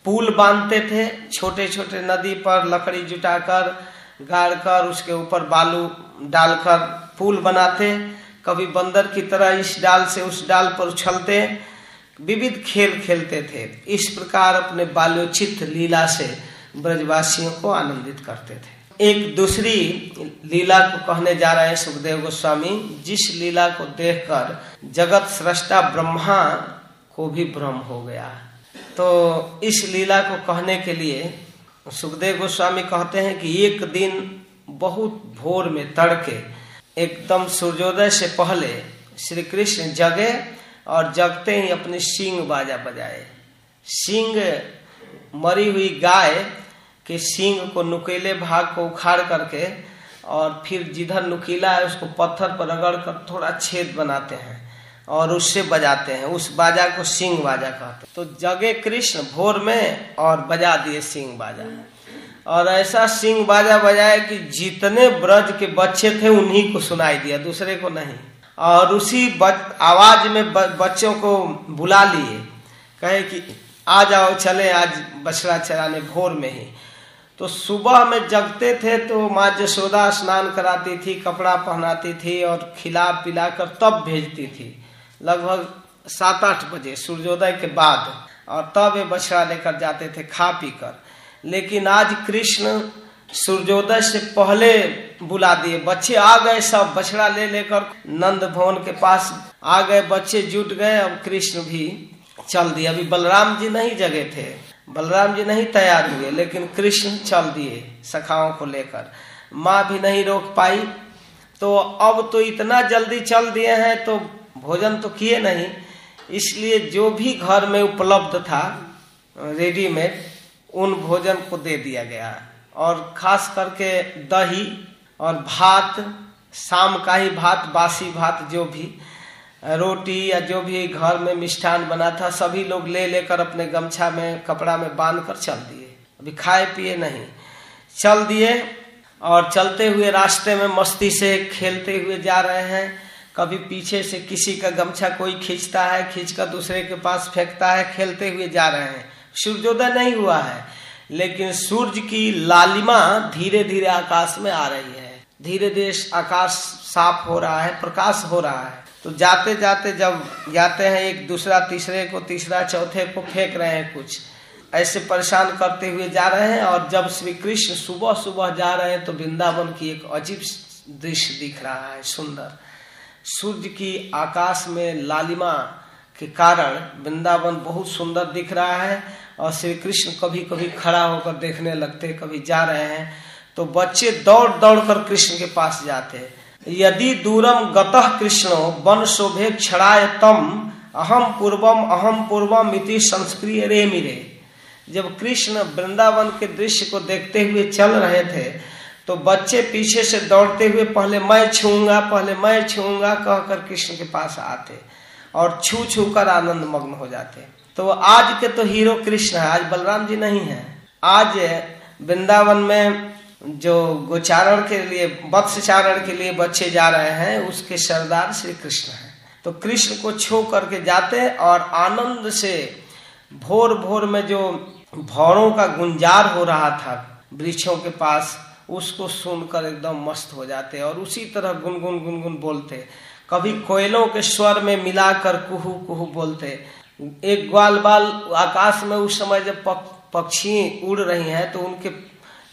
पुल बांधते थे छोटे छोटे नदी पर लकड़ी जुटाकर गाड़ कर उसके ऊपर बालू डालकर पुल बनाते। कभी बंदर की तरह इस डाल से उस डाल पर उछलते। विविध खेल खेलते थे। इस प्रकार अपने बाल्योचित लीला से ब्रजवासियों को आनंदित करते थे। एक दूसरी लीला को कहने जा रहे हैं सुखदेव गोस्वामी। जिस लीला को देखकर जगत सृष्टा ब्रह्मा को भी भ्रम हो गया। तो इस लीला को कहने के लिए सुखदेव गोस्वामी कहते हैं कि एक दिन बहुत भोर में तड़के, एकदम सूर्योदय से पहले श्री कृष्ण जगे और जगते ही अपनी सिंग बाजा बजाए। सिंग मरी हुई गाय के सिंग को नुकीले भाग को उखाड़ करके और फिर जिधर नुकीला है उसको पत्थर पर रगड़ कर थोड़ा छेद बनाते हैं। और उससे बजाते हैं, उस बाजा को सिंह बाजा कहते हैं। तो जगे कृष्ण भोर में और बजा दिए सिंह बाजा। और ऐसा सिंह बाजा बजाया कि जितने ब्रज के बच्चे थे, उन्हीं को सुनाई दिया, दूसरे को नहीं। और उसी आवाज़ में बच्चों को बुला लिए। कहे कि, आ जाओ, चले आज बछड़ा चराने भोर में ही। तो सुबह में जगते थे तो माँ जसोदा स्नान कराती थी, कपड़ा पहनाती थी और खिला पिला कर तब भेजती थी। लगभग सात आठ बजे, सूर्योदय के बाद। और तब ये बछड़ा लेकर जाते थे खा पी कर लेकिन आज कृष्ण सूर्योदय से पहले बुला दिए। बच्चे आ गए सब, बछड़ा ले लेकर नंद भवन के पास आ गए। बच्चे जुट गए, अब कृष्ण भी चल दिए। अभी बलराम जी नहीं जगे थे। बलराम जी नहीं तैयार हुए, लेकिन कृष्ण चल दिए सखाओं को लेकर। माँ भी नहीं रोक पाई। तो अब तो इतना जल्दी चल दिए हैं तो भोजन तो किए नहीं, इसलिए जो भी घर में उपलब्ध था, रेडीमेड, उन भोजन को दे दिया गया। और खास करके दही और भात, शाम का ही भात, बासी भात जो भी, रोटी या जो भी घर में मिष्ठान बना था, सभी लोग ले लेकर अपने गमछा में, कपड़ा में बाँध कर चल दिए। अभी खाए पिए नहीं। चल दिए और चलते हुए रास्ते में मस्ती से खेलते हुए जा रहे हैं। कभी पीछे से किसी का गमछा कोई खींचता है खींच कर दूसरे के पास फेंकता है, खेलते हुए जा रहे हैं। सूर्योदय नहीं हुआ है, लेकिन सूर्य की लालिमा धीरे धीरे आकाश में आ रही है। धीरे धीरे आकाश साफ़ हो रहा है, प्रकाश हो रहा है। तो जाते जाते जब जाते हैं, एक दूसरा, तीसरे को, तीसरा, चौथे को फेंक रहे हैं कुछ। ऐसे परेशान करते हुए जा रहे हैं और जब श्री कृष्ण सुबह सुबह जा रहे हैं तो वृंदावन की एक अजीब दृश्य दिख रहा है, सुंदर। सूर्य की आकाश में लालिमा के कारण वृंदावन बहुत सुंदर दिख रहा है और श्री कृष्ण कभी कभी खड़ा होकर देखने लगते, कभी जा रहे हैं। तो बच्चे दौड़ दौड़ कर कृष्ण के पास जाते यदि दूरम गतः कृष्ण, वन शोभे क्षणाय तम अहम पूर्वम अहम पूर्वम इति संस्क्रिय रे मिरे। जब कृष्ण वृंदावन के दृश्य को देखते हुए चल रहे थे तो बच्चे पीछे से दौड़ते हुए, पहले मैं छूँगा पहले मैं छूँगा कहकर कृष्ण के पास आते और छू छू कर आनंद मग्न हो जाते। तो आज के तो हीरो कृष्ण है, आज बलराम जी नहीं है। आज वृंदावन में जो गोचारण के लिए वत्सचारण के लिए बच्चे जा रहे हैं, उसके सरदार श्री कृष्ण है। तो कृष्ण को छो करके जाते और आनंद से भोर भोर में जो भौरों का गुंजार हो रहा था, वृक्षों के पास उसको सुनकर एकदम मस्त हो जाते और उसी तरह गुनगुन गुनगुन बोलते कभी कोयलों के स्वर में मिलाकर कुहू कुहू बोलते एक ग्वाल बाल आकाश में उस समय जब पक्षी उड़ रही हैं तो उनके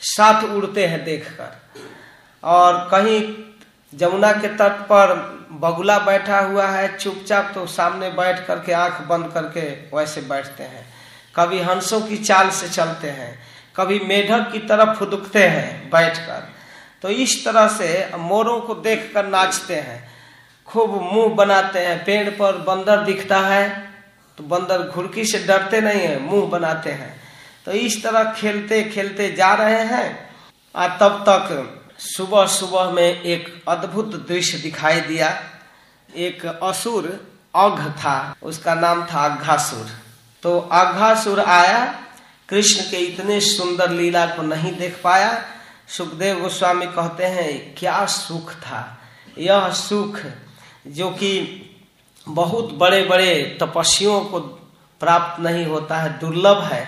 साथ उड़ते हैं देखकर। और कहीं जमुना के तट पर बगुला बैठा हुआ है, चुपचाप तो सामने बैठ करके आँख बंद करके वैसे बैठते हैं। कभी हंसों की चाल से चलते हैं। कभी मेढक की तरफ़ फुदकते हैं बैठकर। तो इस तरह से मोरों को देखकर नाचते हैं। खूब मुँह बनाते हैं, पेड़ पर बंदर दिखता है तो बंदर घुड़की से डरते नहीं है, मुँह बनाते हैं। तो इस तरह खेलते खेलते जा रहे हैं। और तब तक सुबह सुबह में एक अद्भुत दृश्य दिखाई दिया। एक असुर अघ था, उसका नाम था अघासुर। तो अघासुर आया कृष्ण के इतने सुंदर लीला को नहीं देख पाया। सुखदेव गोस्वामी कहते हैं, क्या सुख था? यह सुख जो कि बहुत बड़े बड़े तपस्वियों को प्राप्त नहीं होता है, दुर्लभ है।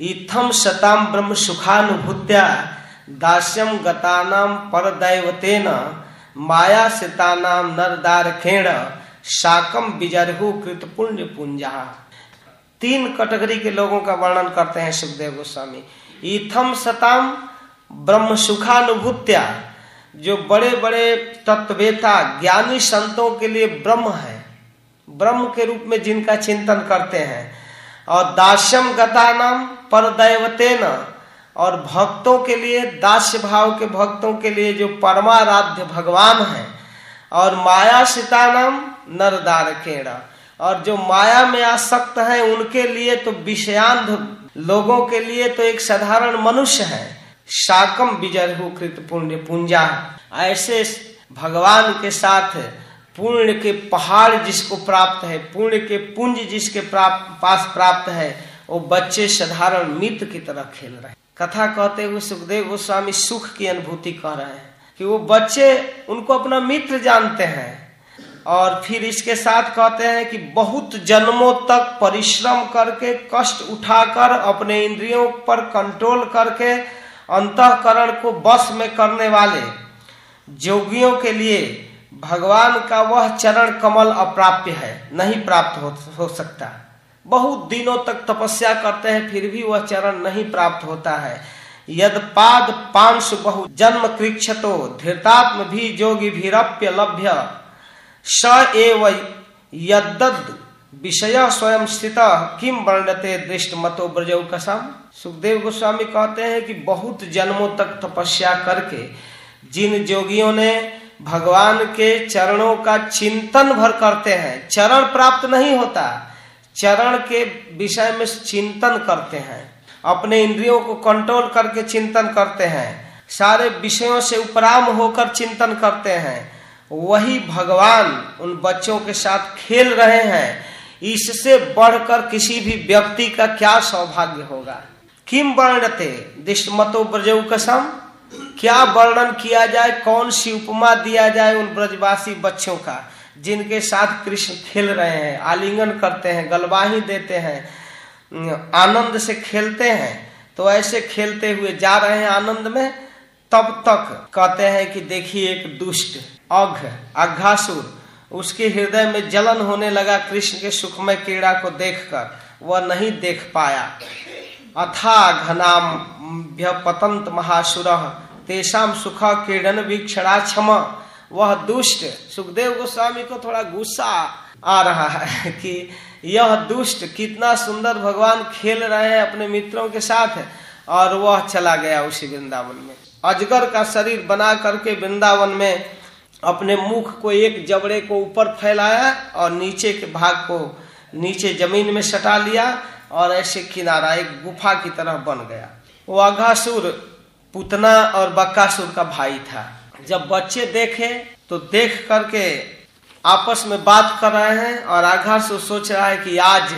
इथम शताम ब्रह्म सुखानुभूत्या दास्यम गतानाम पर दैवतेन माया सितानाम नरदार खेण शाकम बिजरहु कृत पुण्य पुंजा तीन कैटेगरी के लोगों का वर्णन करते हैं सुखदेव गोस्वामी। इथम सताम ब्रह्म सुखानुभूत्या। जो बड़े बड़े तत्वेता ज्ञानी संतों के लिए ब्रह्म है। ब्रह्म के रूप में जिनका चिंतन करते हैं। और दास्यम गता नाम पर दैवतेन और भक्तों के लिए, दास्य भाव के भक्तों के लिए जो परमाराध्य भगवान है। और माया सीता नाम नरदार केड़ा और जो माया में आसक्त है, उनके लिए तो विषयांध, लोगों के लिए तो एक साधारण मनुष्य है। शाकम विजरहु कृत पुण्य पुंजा। ऐसे भगवान के साथ पुण्य के पहाड़ जिसको प्राप्त है, पुण्य के पुंज जिसके प्राप्त पास प्राप्त है, वो बच्चे साधारण मित्र की तरह खेल रहे कथा कहते हुए सुखदेव गोस्वामी सुख की अनुभूति कर रहे हैं कि वो बच्चे उनको अपना मित्र जानते हैं। और फिर इसके साथ कहते हैं कि बहुत जन्मों तक परिश्रम करके कष्ट उठाकर अपने इंद्रियों पर कंट्रोल करके अंतकरण को बस में करने वाले जोगियों के लिए भगवान का वह चरण कमल अप्राप्य है नहीं प्राप्त हो, हो सकता। बहुत दिनों तक तपस्या करते हैं फिर भी वह चरण नहीं प्राप्त होता है। यद पाद पांश बहु जन्म कृक्षतो धृतात्म भी जोगी भीरप्य लभ्य। स एव यद विषय स्वयं स्थित किम वर्णते दृष्ट मतो ब्रजौ कसम? सुखदेव गोस्वामी कहते हैं कि बहुत जन्मों तक तपस्या करके जिन जोगियों ने भगवान के चरणों का चिंतन भर करते हैं, चरण प्राप्त नहीं होता, चरण के विषय में चिंतन करते हैं, अपने इंद्रियों को कंट्रोल करके चिंतन करते हैं, सारे विषयों से उपराम होकर चिंतन करते हैं। वही भगवान उन बच्चों के साथ खेल रहे हैं। इससे बढ़कर किसी भी व्यक्ति का क्या सौभाग्य होगा? किम वर्णते? दिष्टमतो ब्रजऊ कसम क्या वर्णन किया जाए? कौन सी उपमा दिया जाए उन ब्रजवासी बच्चों का, जिनके साथ कृष्ण खेल रहे हैं, आलिंगन करते हैं, गलवाही देते हैं, आनंद से खेलते हैं तो ऐसे खेलते हुए जा रहे हैं आनंद में, तब तक कहते हैं कि देखिए एक दुष्ट अघ, अघासुर, उसके हृदय में जलन होने लगा कृष्ण के सुखमय क्रीड़ा को देखकर, वह नहीं देख पाया। अथा घनाम पतंत महासुर तेषाम सुख क्रीडन वीक्षणा क्षम। वह दुष्ट, सुखदेव गोस्वामी को थोड़ा गुस्सा आ रहा है कि यह दुष्ट कितना सुंदर भगवान खेल रहे हैं अपने मित्रों के साथ, और वह चला गया उसी वृंदावन में। अजगर का शरीर बना करके वृंदावन में अपने मुख को एक जबड़े को ऊपर फैलाया और नीचे के भाग को नीचे ज़मीन में सटा लिया और ऐसे किनारा एक गुफा की तरह बन गया। वो अघासुर पुतना और बक्कासुर का भाई था। जब बच्चे देखे तो देख करके आपस में बात कर रहे हैं और आघासुर सोच रहा है कि आज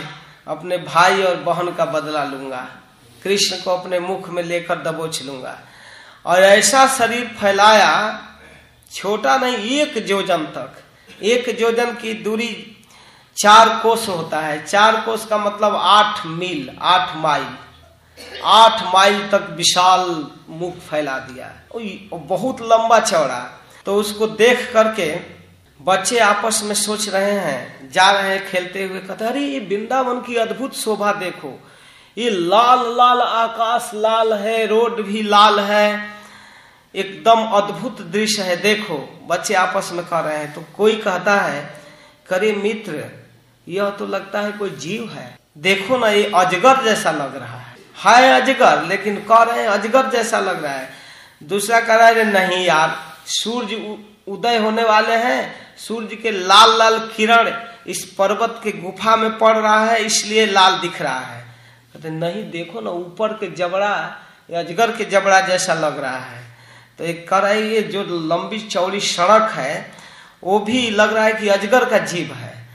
अपने भाई और बहन का बदला लूँगा। कृष्ण को अपने मुख में लेकर दबोच लूँगा। और ऐसा शरीर फैलाया छोटा नहीं, एक जोजन तक। एक जोजन की दूरी चार कोस होता है। चार कोस का मतलब आठ मील, आठ माइल। आठ माइल तक विशाल मुख फैला दिया। बहुत लंबा चौड़ा। तो उसको देख करके बच्चे आपस में सोच रहे हैं, जा रहे हैं खेलते हुए। कहते अरे, ये वृंदावन की अद्भुत शोभा देखो। ये लाल लाल आकाश लाल है, रोड भी लाल है। एकदम अद्भुत दृश्य है, देखो। बच्चे आपस में कह रहे हैं तो कोई कहता है, करे मित्र, यह तो लगता है कोई जीव है। देखो ना, ये अजगर जैसा लग रहा है। है अजगर, लेकिन कह रहे हैं, अजगर जैसा लग रहा है। दूसरा कह रहा है नहीं यार सूर्य उदय होने वाले हैं। सूर्य के लाल लाल किरण इस पर्वत के गुफा में पड़ रहा है, इसलिए लाल दिख रहा है। कहते नहीं, देखो ना, ऊपर के जबड़ा अजगर के जबड़ा जैसा लग रहा है। तो एक कर रही ये जो लंबी चौड़ी सड़क है, वो भी लग रहा है कि अजगर का जीव है।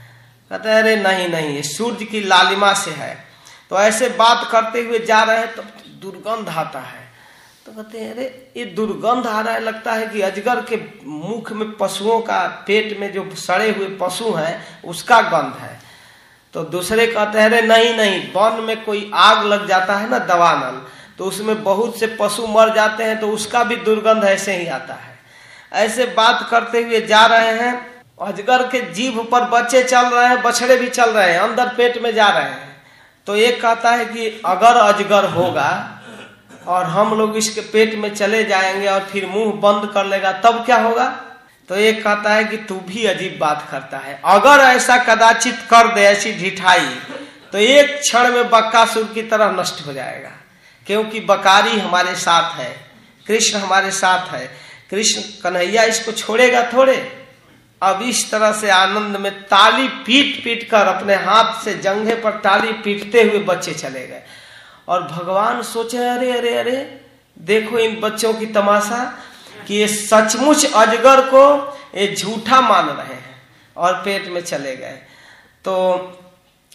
कहते अरे नहीं नहीं, ये सूर्य की लालिमा से है। तो ऐसे बात करते हुए जा रहे हैं तो दुर्गंध आता है। तो कहते हैं, अरे, ये दुर्गंध आ रहा है, लगता है कि अजगर के मुख में पशुओं का, पेट में जो सड़े हुए पशु हैं, उसका गंध है। तो दूसरे कहते हैं, अरे नहीं नहीं, वन में कोई आग लग जाता है ना, दवानल। तो उसमें बहुत से पशु मर जाते हैं तो उसका भी दुर्गंध ऐसे ही आता है। ऐसे बात करते हुए जा रहे हैं, अजगर के जीभ पर बच्चे चल रहे हैं, बछड़े भी चल रहे हैं, अंदर पेट में जा रहे हैं। तो एक कहता है कि अगर अजगर होगा और हम लोग इसके पेट में चले जाएँगे और फिर मुँह बंद कर लेगा, तब क्या होगा? तो एक कहता है कि तू भी अजीब बात करता है। अगर ऐसा कदाचित कर दे ऐसी ढिठाई तो एक क्षण में बक्कासुर की तरह नष्ट हो जाएगा। क्योंकि बकारी हमारे साथ है, कृष्ण हमारे साथ है। कृष्ण कन्हैया इसको छोड़ेगा थोड़े। अब इस तरह से आनंद में ताली पीट पीट कर अपने हाथ से जंघे पर ताली पीटते हुए बच्चे चले गए। और भगवान सोचे, अरे अरे अरे, देखो इन बच्चों की तमाशा कि ये सचमुच अजगर को ये झूठा मान रहे हैं और पेट में चले गए। तो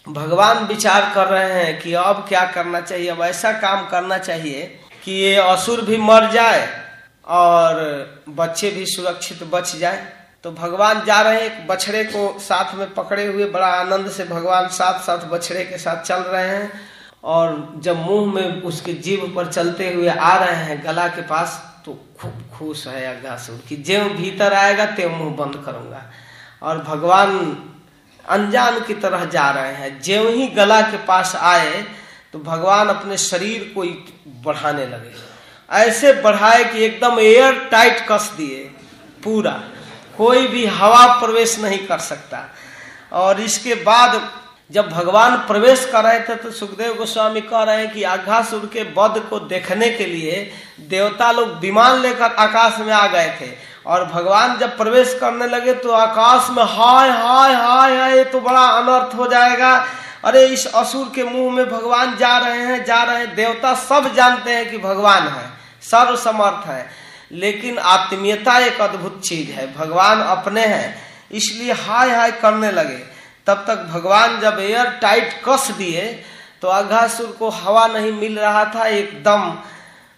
भगवान विचार कर रहे हैं कि अब क्या करना चाहिए, अब ऐसा काम करना चाहिए कि ये असुर भी मर जाए और बच्चे भी सुरक्षित बच जाए। तो भगवान जा रहे हैं बछड़े को साथ में पकड़े हुए, बड़ा आनंद से भगवान साथ साथ बछड़े के साथ चल रहे हैं और जब मुँह में उसके जीव पर चलते हुए आ रहे हैं गला के पास तो खूब खुश है अज्ञासुर कि जो भीतर आएगा ते मुँह बंद करूँगा। और भगवान अनजान की तरह जा रहे हैं। जो ही गला के पास आए तो भगवान अपने शरीर को बढ़ाने लगे। ऐसे बढ़ाए कि एकदम एयर टाइट कस दिए, पूरा। कोई भी हवा प्रवेश नहीं कर सकता। और इसके बाद जब भगवान प्रवेश कर रहे थे तो सुखदेव गोस्वामी कह रहे हैं कि आघासुर के वध को देखने के लिए देवता लोग विमान लेकर आकाश में आ गए थे। और भगवान जब प्रवेश करने लगे तो आकाश में हाय हाय हाय हाय तो बड़ा अनर्थ हो जाएगा। अरे, इस असुर के मुँह में भगवान जा रहे हैं, जा रहे हैं। देवता सब जानते हैं कि भगवान है सर्व समर्थ है। लेकिन आत्मीयता एक अद्भुत चीज़ है, भगवान अपने हैं, इसलिए हाय हाय करने लगे। तब तक भगवान जब एयर टाइट कस दिए तो अघासुर को हवा नहीं मिल रहा था, एकदम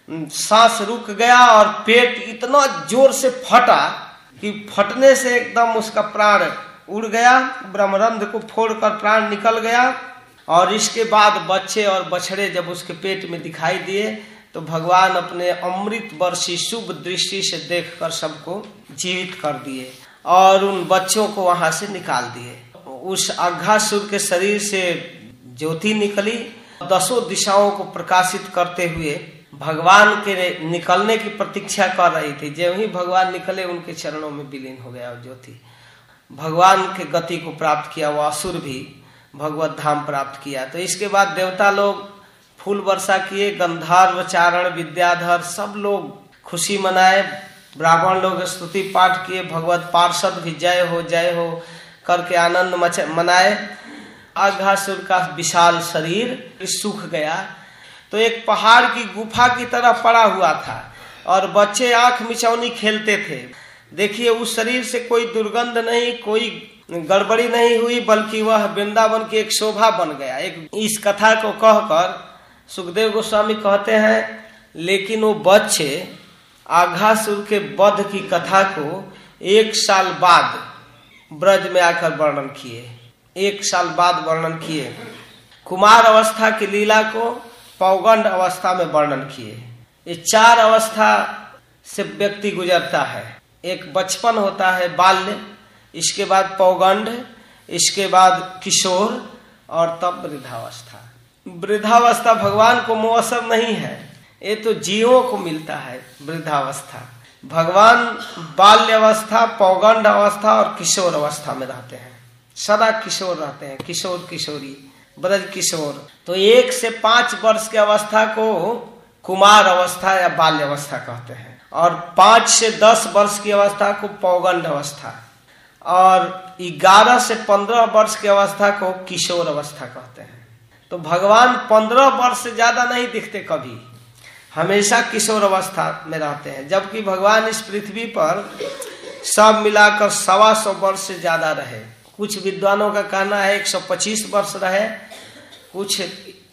सांस रुक गया और पेट इतना ज़ोर से फटा कि फटने से एकदम उसका प्राण उड़ गया ब्रह्मरंध्र को फोड़कर प्राण निकल गया। और इसके बाद बच्चे और बछड़े जब उसके पेट में दिखाई दिए तो भगवान अपने अमृत वर्षी शुभ दृष्टि से देखकर सबको जीवित कर दिए और उन बच्चों को वहाँ से निकाल दिए। उस अघासुर के शरीर से ज्योति निकली। दसों दिशाओं को प्रकाशित करते हुए भगवान के निकलने की प्रतीक्षा कर रही थी। जब ही भगवान निकले, उनके चरणों में विलीन हो गया ज्योति। भगवान के गति को प्राप्त किया, वो असुर भी भगवत धाम प्राप्त किया। तो इसके बाद देवता लोग, फूल वर्षा किए, गंधर्व चारण, विद्याधर, सब लोग खुशी मनाए। ब्राह्मण लोग स्तुति पाठ किए, भगवत पार्षद भी जय हो जय हो करके आनंद मनाए। आघासुर का विशाल शरीर सूख गया। तो एक पहाड़ की गुफा की तरह पड़ा हुआ था और बच्चे आँख मिचौनी खेलते थे। देखिए, उस शरीर से कोई दुर्गंध नहीं, कोई गड़बड़ी नहीं हुई, बल्कि वह वृंदावन की एक शोभा बन गया। एक इस कथा को कहकर सुखदेव गोस्वामी कहते हैं, लेकिन वो बच्चे आघासुर के बध की कथा को एक साल बाद ब्रज में आकर वर्णन किए। एक साल बाद वर्णन किए। कुमार अवस्था की लीला को पौगंड अवस्था में वर्णन किए। ये चार अवस्था से व्यक्ति गुजरता है। एक बचपन होता है बाल्य, इसके बाद पौगंड, इसके बाद किशोर और तब वृद्धावस्था। वृद्धावस्था भगवान को मुअसर नहीं है, ये तो जीवों को मिलता है वृद्धावस्था। भगवान बाल्य अवस्था, पौगंड अवस्था और किशोर अवस्था में रहते हैं। सदा किशोर रहते हैं, किशोर किशोरी। ब्रज किशोर। तो एक से पाँच वर्ष की अवस्था को कुमार अवस्था या बाल्य अवस्था कहते हैं। और पाँच से दस वर्ष की अवस्था को पौगंड अवस्था। और ग्यारह से पंद्रह वर्ष की अवस्था को किशोर अवस्था कहते हैं। तो भगवान पंद्रह वर्ष से ज़्यादा नहीं दिखते कभी। हमेशा किशोर अवस्था में रहते हैं। जबकि भगवान इस पृथ्वी पर सब मिलाकर सवा सौ वर्ष से ज़्यादा रहे। कुछ विद्वानों का कहना है 125 वर्ष रहे। कुछ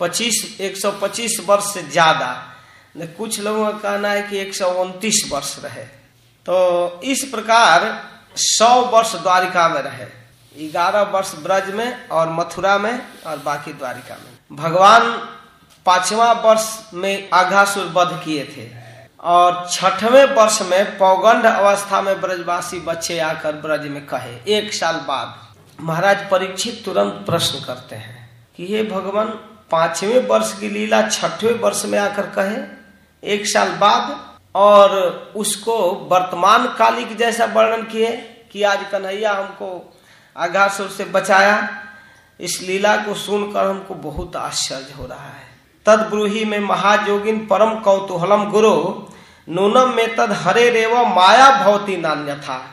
25 125 वर्ष से ज़्यादा। कुछ लोगों का कहना है कि एक सौ उनतीस वर्ष रहे। तो इस प्रकार 100 वर्ष द्वारिका में रहे। ग्यारह वर्ष ब्रज में और मथुरा में और बाकी द्वारिका में। भगवान पांचवा वर्ष में आघासुर वध किए थे और छठवें वर्ष में पौगंड अवस्था में ब्रजवासी बच्चे आकर ब्रज में कहे, एक साल बाद। महाराज परीक्षित तुरंत प्रश्न करते हैं। कि हे भगवान, पाँचवें वर्ष की लीला छठवें वर्ष में आकर कहे, एक साल बाद, और उसको वर्तमान कालिक जैसा वर्णन किए कि आज कन्हैया हमको आघासुर से बचाया। इस लीला को सुनकर हमको बहुत आश्चर्य हो रहा है। तद ब्रूही में महाजोगिन परम कौतूहलम गुरु, नूनम में तद हरे रेव माया भवती नान्य था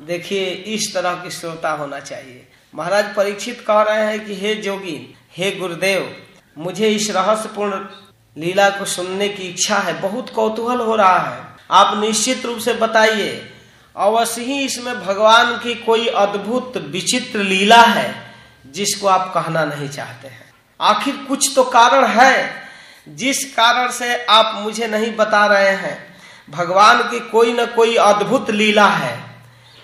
देखिए, इस तरह की श्रोता होना चाहिए। महाराज परीक्षित कह रहे हैं कि हे जोगी, हे गुरुदेव, मुझे इस रहस्यपूर्ण लीला को सुनने की इच्छा है, बहुत कौतूहल हो रहा है। आप निश्चित रूप से बताइए, अवश्य ही इसमें भगवान की कोई अद्भुत, विचित्र लीला है, जिसको आप कहना नहीं चाहते हैं। आखिर कुछ तो कारण है, जिस कारण से आप मुझे नहीं बता रहे हैं। भगवान की कोई न कोई अद्भुत लीला है।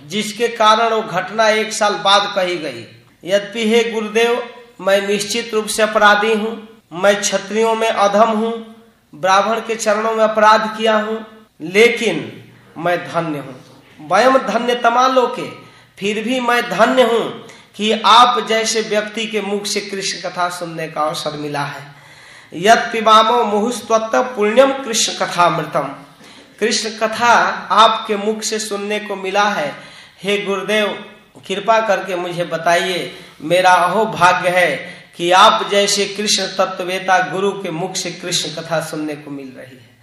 जिसके कारण वो घटना एक साल बाद कही गई। यद्यपि, हे गुरुदेव, मैं निश्चित रूप से अपराधी हूँ। मैं क्षत्रियों में अधम हूँ। ब्राह्मण के चरणों में अपराध किया हूँ। लेकिन मैं धन्य हूँ। वयम धन्य तमालो के। फिर भी मैं धन्य हूँ कि आप जैसे व्यक्ति के मुख से कृष्ण कथा सुनने का अवसर मिला है। यद पिबामो मुहुस्तत्व पुण्यम कृष्ण कथा मृतम कृष्ण कथा आपके मुख से सुनने को मिला है। हे गुरुदेव, कृपा करके मुझे बताइए, मेरा अहो भाग्य है कि आप जैसे कृष्ण तत्ववेता गुरु के मुख से कृष्ण कथा सुनने को मिल रही है।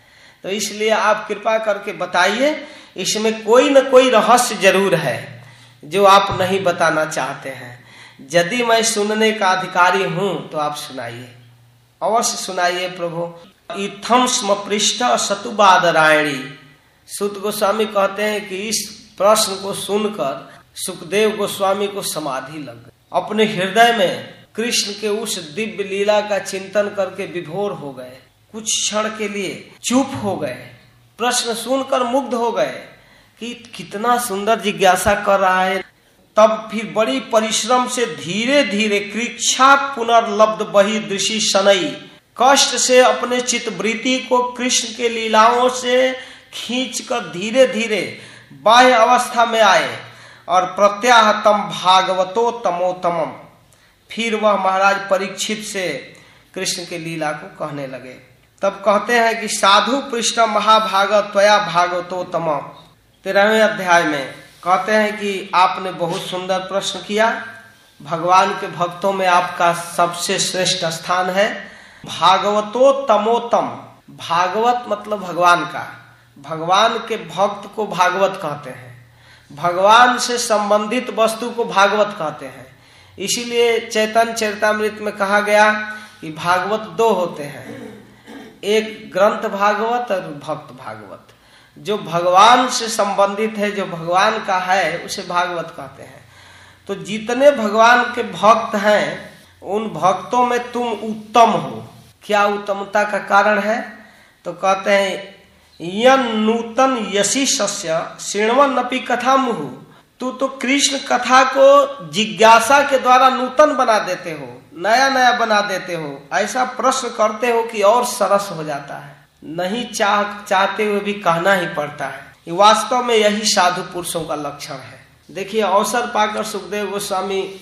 तो इसलिए आप कृपा करके बताइए, इसमें कोई न कोई रहस्य ज़रूर है जो आप नहीं बताना चाहते हैं। यदि मैं सुनने का अधिकारी हूँ तो आप सुनाइए। अवश्य सुनाइए प्रभु। इथम स्म पृष्ठ सतुबादरायणी। सुत गोस्वामी कहते हैं कि इस प्रश्न को सुनकर सुखदेव गोस्वामी को समाधि लग गई। अपने हृदय में कृष्ण के उस दिव्य लीला का चिंतन करके विभोर हो गए। कुछ क्षण के लिए चुप हो गए। प्रश्न सुनकर मुग्ध हो गए कि कितना सुंदर जिज्ञासा कर रहा है। तब फिर बड़ी परिश्रम से धीरे धीरे कृक्षा पुनर्लब्ध बही दृषि सनई कष्ट से अपने चित्तवृत्ति को कृष्ण के लीलाओं से खींचकर धीरे धीरे बाह्य अवस्था में आए और प्रत्याहतम भागवतो तमोतम फिर वह महाराज परीक्षित से कृष्ण के लीला को कहने लगे। तब कहते हैं कि साधु पृष्ठ महाभागत त्वया भागवतो तम। तेरहवें अध्याय में कहते हैं कि आपने बहुत सुंदर प्रश्न किया। भगवान के भक्तों में आपका सबसे श्रेष्ठ स्थान है। भागवतो तमोतम। भागवत मतलब भगवान का। भगवान के भक्त को भागवत कहते हैं। भगवान से संबंधित वस्तु को भागवत कहते हैं। इसीलिए चैतन्य चरितमृत में कहा गया कि भागवत दो होते हैं। एक ग्रंथ भागवत और भक्त भागवत। जो भगवान से संबंधित है, जो भगवान का है, उसे भागवत कहते हैं। तो जितने भगवान के भक्त हैं, उन भक्तों में तुम उत्तम हो। क्या उत्तमता का कारण है? तो कहते हैं नूतन यशी सस्य श्रृणवन अपी कथा मुहु तू तो कृष्ण कथा को जिज्ञासा के द्वारा नूतन बना देते हो, नया नया बना देते हो, ऐसा प्रश्न करते हो कि और सरस हो जाता है। नहीं चाह, चाहते हुए भी कहना ही पड़ता है। वास्तव में यही साधु पुरुषों का लक्षण है। देखिए, अवसर पाकर सुखदेव गोस्वामी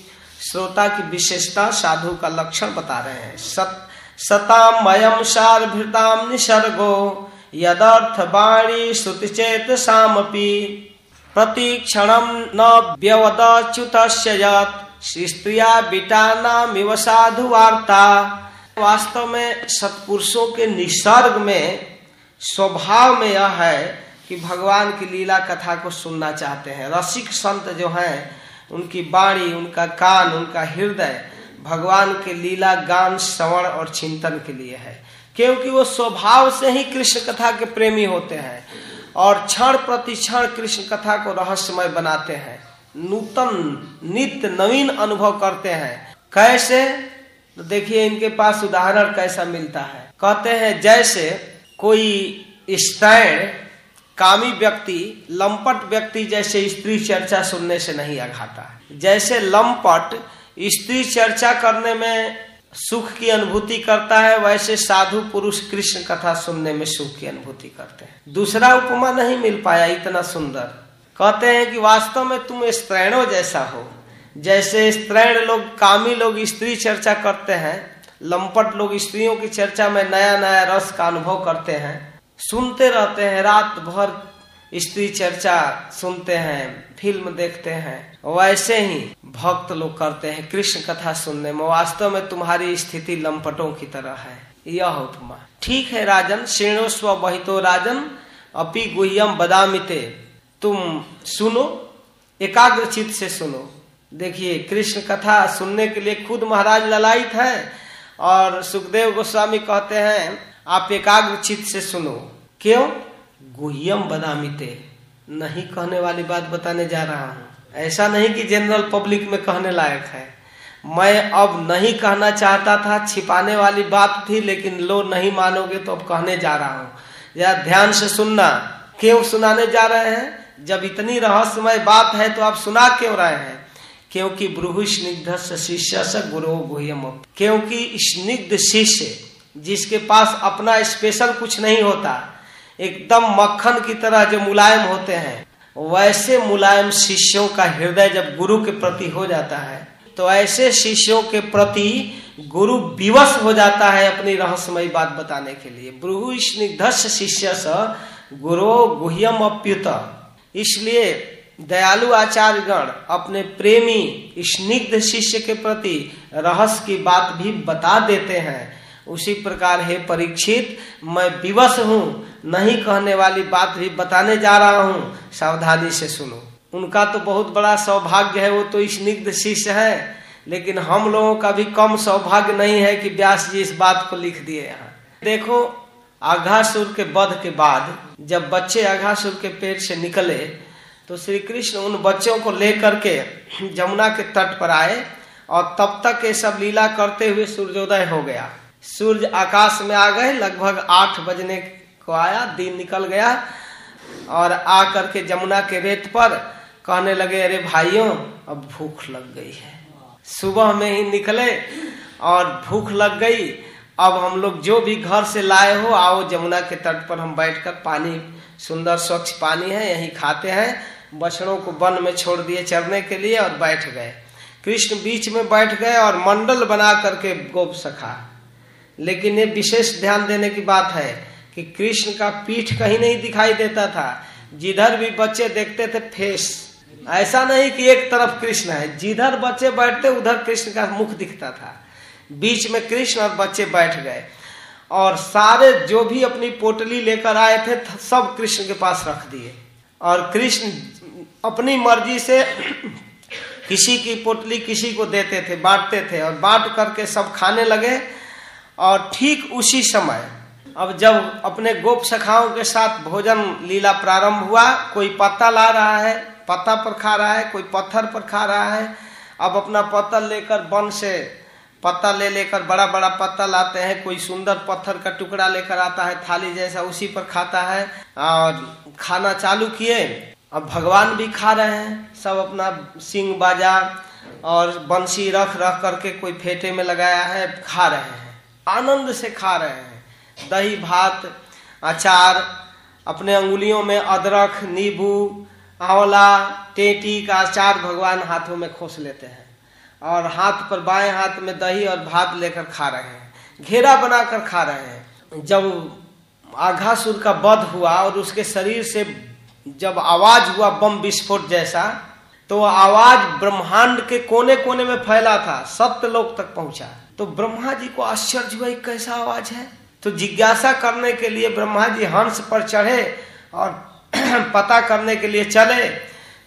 श्रोता की विशेषता साधु का लक्षण बता रहे हैं। सत सताम मयम सार भृताम निसर्गो यदर्थ बाणी श्रुति चेत सामपी प्रतिक्षण न व्यवदच्युत स्त्रिया बिटाना साधु वार्ता वास्तव में सत्पुरुषों के निसर्ग में स्वभाव में यह है कि भगवान की लीला कथा को सुनना चाहते हैं। रसिक संत जो हैं, उनकी बाणी, उनका कान, उनका हृदय भगवान के लीला, गान, श्रवण और चिंतन के लिए है। क्योंकि वो स्वभाव से ही कृष्ण कथा के प्रेमी होते हैं और क्षण प्रति क्षण कृष्ण कथा को रहस्यमय बनाते हैं। नूतन नित्य नवीन अनुभव करते हैं। कैसे? तो देखिए, इनके पास उदाहरण कैसा मिलता है। कहते हैं, जैसे कोई स्त्रैण, कामी व्यक्ति, लंपट व्यक्ति जैसे स्त्री चर्चा सुनने से नहीं अघाता जैसे लंपट स्त्री चर्चा करने में सुख की अनुभूति करता है, वैसे साधु पुरुष कृष्ण कथा सुनने में सुख की अनुभूति करते हैं। दूसरा उपमा नहीं मिल पाया, इतना सुंदर। कहते हैं कि वास्तव में तुम स्त्रैणों जैसा हो। जैसे स्त्रैण लोग, कामी लोग स्त्री चर्चा करते हैं, लंपट लोग स्त्रियों की चर्चा में नया नया रस का अनुभव करते हैं। सुनते रहते हैं, रात भर स्त्री चर्चा सुनते हैं, फ़िल्म देखते हैं, वैसे ही भक्त लोग करते हैं, कृष्ण कथा सुनने में। वास्तव में तुम्हारी स्थिति लंपटों की तरह है। यह उपमा ठीक है, राजन। श्रेणो स्व बहितो राजन। अपि गुह्यम बदामिते। तुम सुनो एकाग्र चित से सुनो। देखिए, कृष्ण कथा सुनने के लिए खुद महाराज ललायित है और सुखदेव गोस्वामी कहते हैं, आप एकाग्र चित से सुनो। क्यों? गुह्यम बदामिते नहीं कहने वाली बात बताने जा रहा हूँ। ऐसा नहीं कि जनरल पब्लिक में कहने लायक है। मैं अब नहीं कहना चाहता था, छिपाने वाली बात थी, लेकिन लो नहीं मानोगे तो अब कहने जा रहा हूँ। जरा ध्यान से सुनना। क्यों सुनाने जा रहे हैं? जब इतनी रहस्यमय बात है तो आप सुना क्यों रहे हैं? क्योंकि ब्रूह स्निग्ध शिष्य से गुरु गुहम क्योंकि स्निग्ध शिष्य, जिसके पास अपना स्पेशल कुछ नहीं होता एकदम मक्खन की तरह जो मुलायम होते हैं, वैसे मुलायम शिष्यों का हृदय जब गुरु के प्रति हो जाता है तो ऐसे शिष्यों के प्रति गुरु विवश हो जाता है अपनी रहस्यमय बात बताने के लिए। ब्रूह स्निग्धस्य शिष्य स गुरु गुह्यम अप्युत। इसलिए दयालु आचार्य गण अपने प्रेमी स्निग्ध शिष्य के प्रति रहस्य की बात भी बता देते हैं। उसी प्रकार है परीक्षित, मैं विवश हूँ, नहीं कहने वाली बात भी बताने जा रहा हूँ। सावधानी से सुनो। उनका तो बहुत बड़ा सौभाग्य है, वो तो स्निग्ध शिष्य है। लेकिन हम लोगों का भी कम सौभाग्य नहीं है कि व्यास जी इस बात को लिख दिए यहाँ देखो, आघासुर के वध के बाद जब बच्चे आघासुर के पेट से निकले तो श्री कृष्ण उन बच्चों को लेकर के जमुना के तट पर आए और तब तक ये सब लीला करते हुए सूर्योदय हो गया। सूर्य आकाश में आ गए, लगभग आठ बजने को आया, दिन निकल गया, और आ करके जमुना के रेत पर कहने लगे, अरे भाइयों, अब भूख लग गई है। सुबह में ही निकले, और भूख लग गई। अब हम लोग जो भी घर से लाए हो, आओ जमुना के तट पर, हम बैठकर पानी, सुंदर स्वच्छ पानी है, यही खाते हैं। बछड़ों को वन में छोड़ दिए चरने के लिए और बैठ गए। कृष्ण बीच में बैठ गए और मंडल बना करके गोप सखा। लेकिन ये विशेष ध्यान देने की बात है कि कृष्ण का पीठ कहीं नहीं दिखाई देता था। जिधर भी बच्चे देखते थे, फेस। ऐसा नहीं कि एक तरफ़ कृष्ण है। जिधर बच्चे बैठते, उधर कृष्ण का मुख दिखता था। बीच में कृष्ण और बच्चे बैठ गए। और सारे जो भी अपनी पोटली लेकर आए थे, सब कृष्ण के पास रख दिए। और कृष्ण अपनी मर्ज़ी से किसी की पोटली किसी को देते थे, बांटते थे। और बांट करके सब खाने लगे। और ठीक उसी समय, अब जब अपने गोप सखाओं के साथ भोजन लीला प्रारंभ हुआ, कोई पत्ता ला रहा है, पत्ता पर खा रहा है, कोई पत्थर पर खा रहा है, अब अपना पत्थर लेकर वन से पत्ता ले लेकर बड़ा बड़ा पत्ता लाते हैं, कोई सुंदर पत्थर का टुकड़ा लेकर आता है, थाली जैसा उसी पर खाता है, और खाना चालू किए, अब भगवान भी खा रहे हैं, सब अपना सिंग बाजा और बंसी रख रख करके कोई फेटे में लगाया है, खा रहे हैं। आनंद से खा रहे हैं। दही, भात, अचार, अपने अंगुलियों में अदरक, नींबू, आंवला, टेटी का अचार भगवान हाथों में खोस लेते हैं और हाथ पर बाएँ हाथ में दही और भात लेकर खा रहे हैं। घेरा बनाकर खा रहे हैं। जब आघासुर का वध हुआ और उसके शरीर से जब आवाज़ हुआ बम विस्फोट जैसा तो आवाज़ ब्रह्मांड के कोने कोने में फैला था। सत्य लोक तक पहुँचा। तो ब्रह्मा जी को आश्चर्य हुआ कैसा आवाज़ है? तो जिज्ञासा करने के लिए ब्रह्मा जी हंस पर चढ़े और *clears throat* पता करने के लिए चले।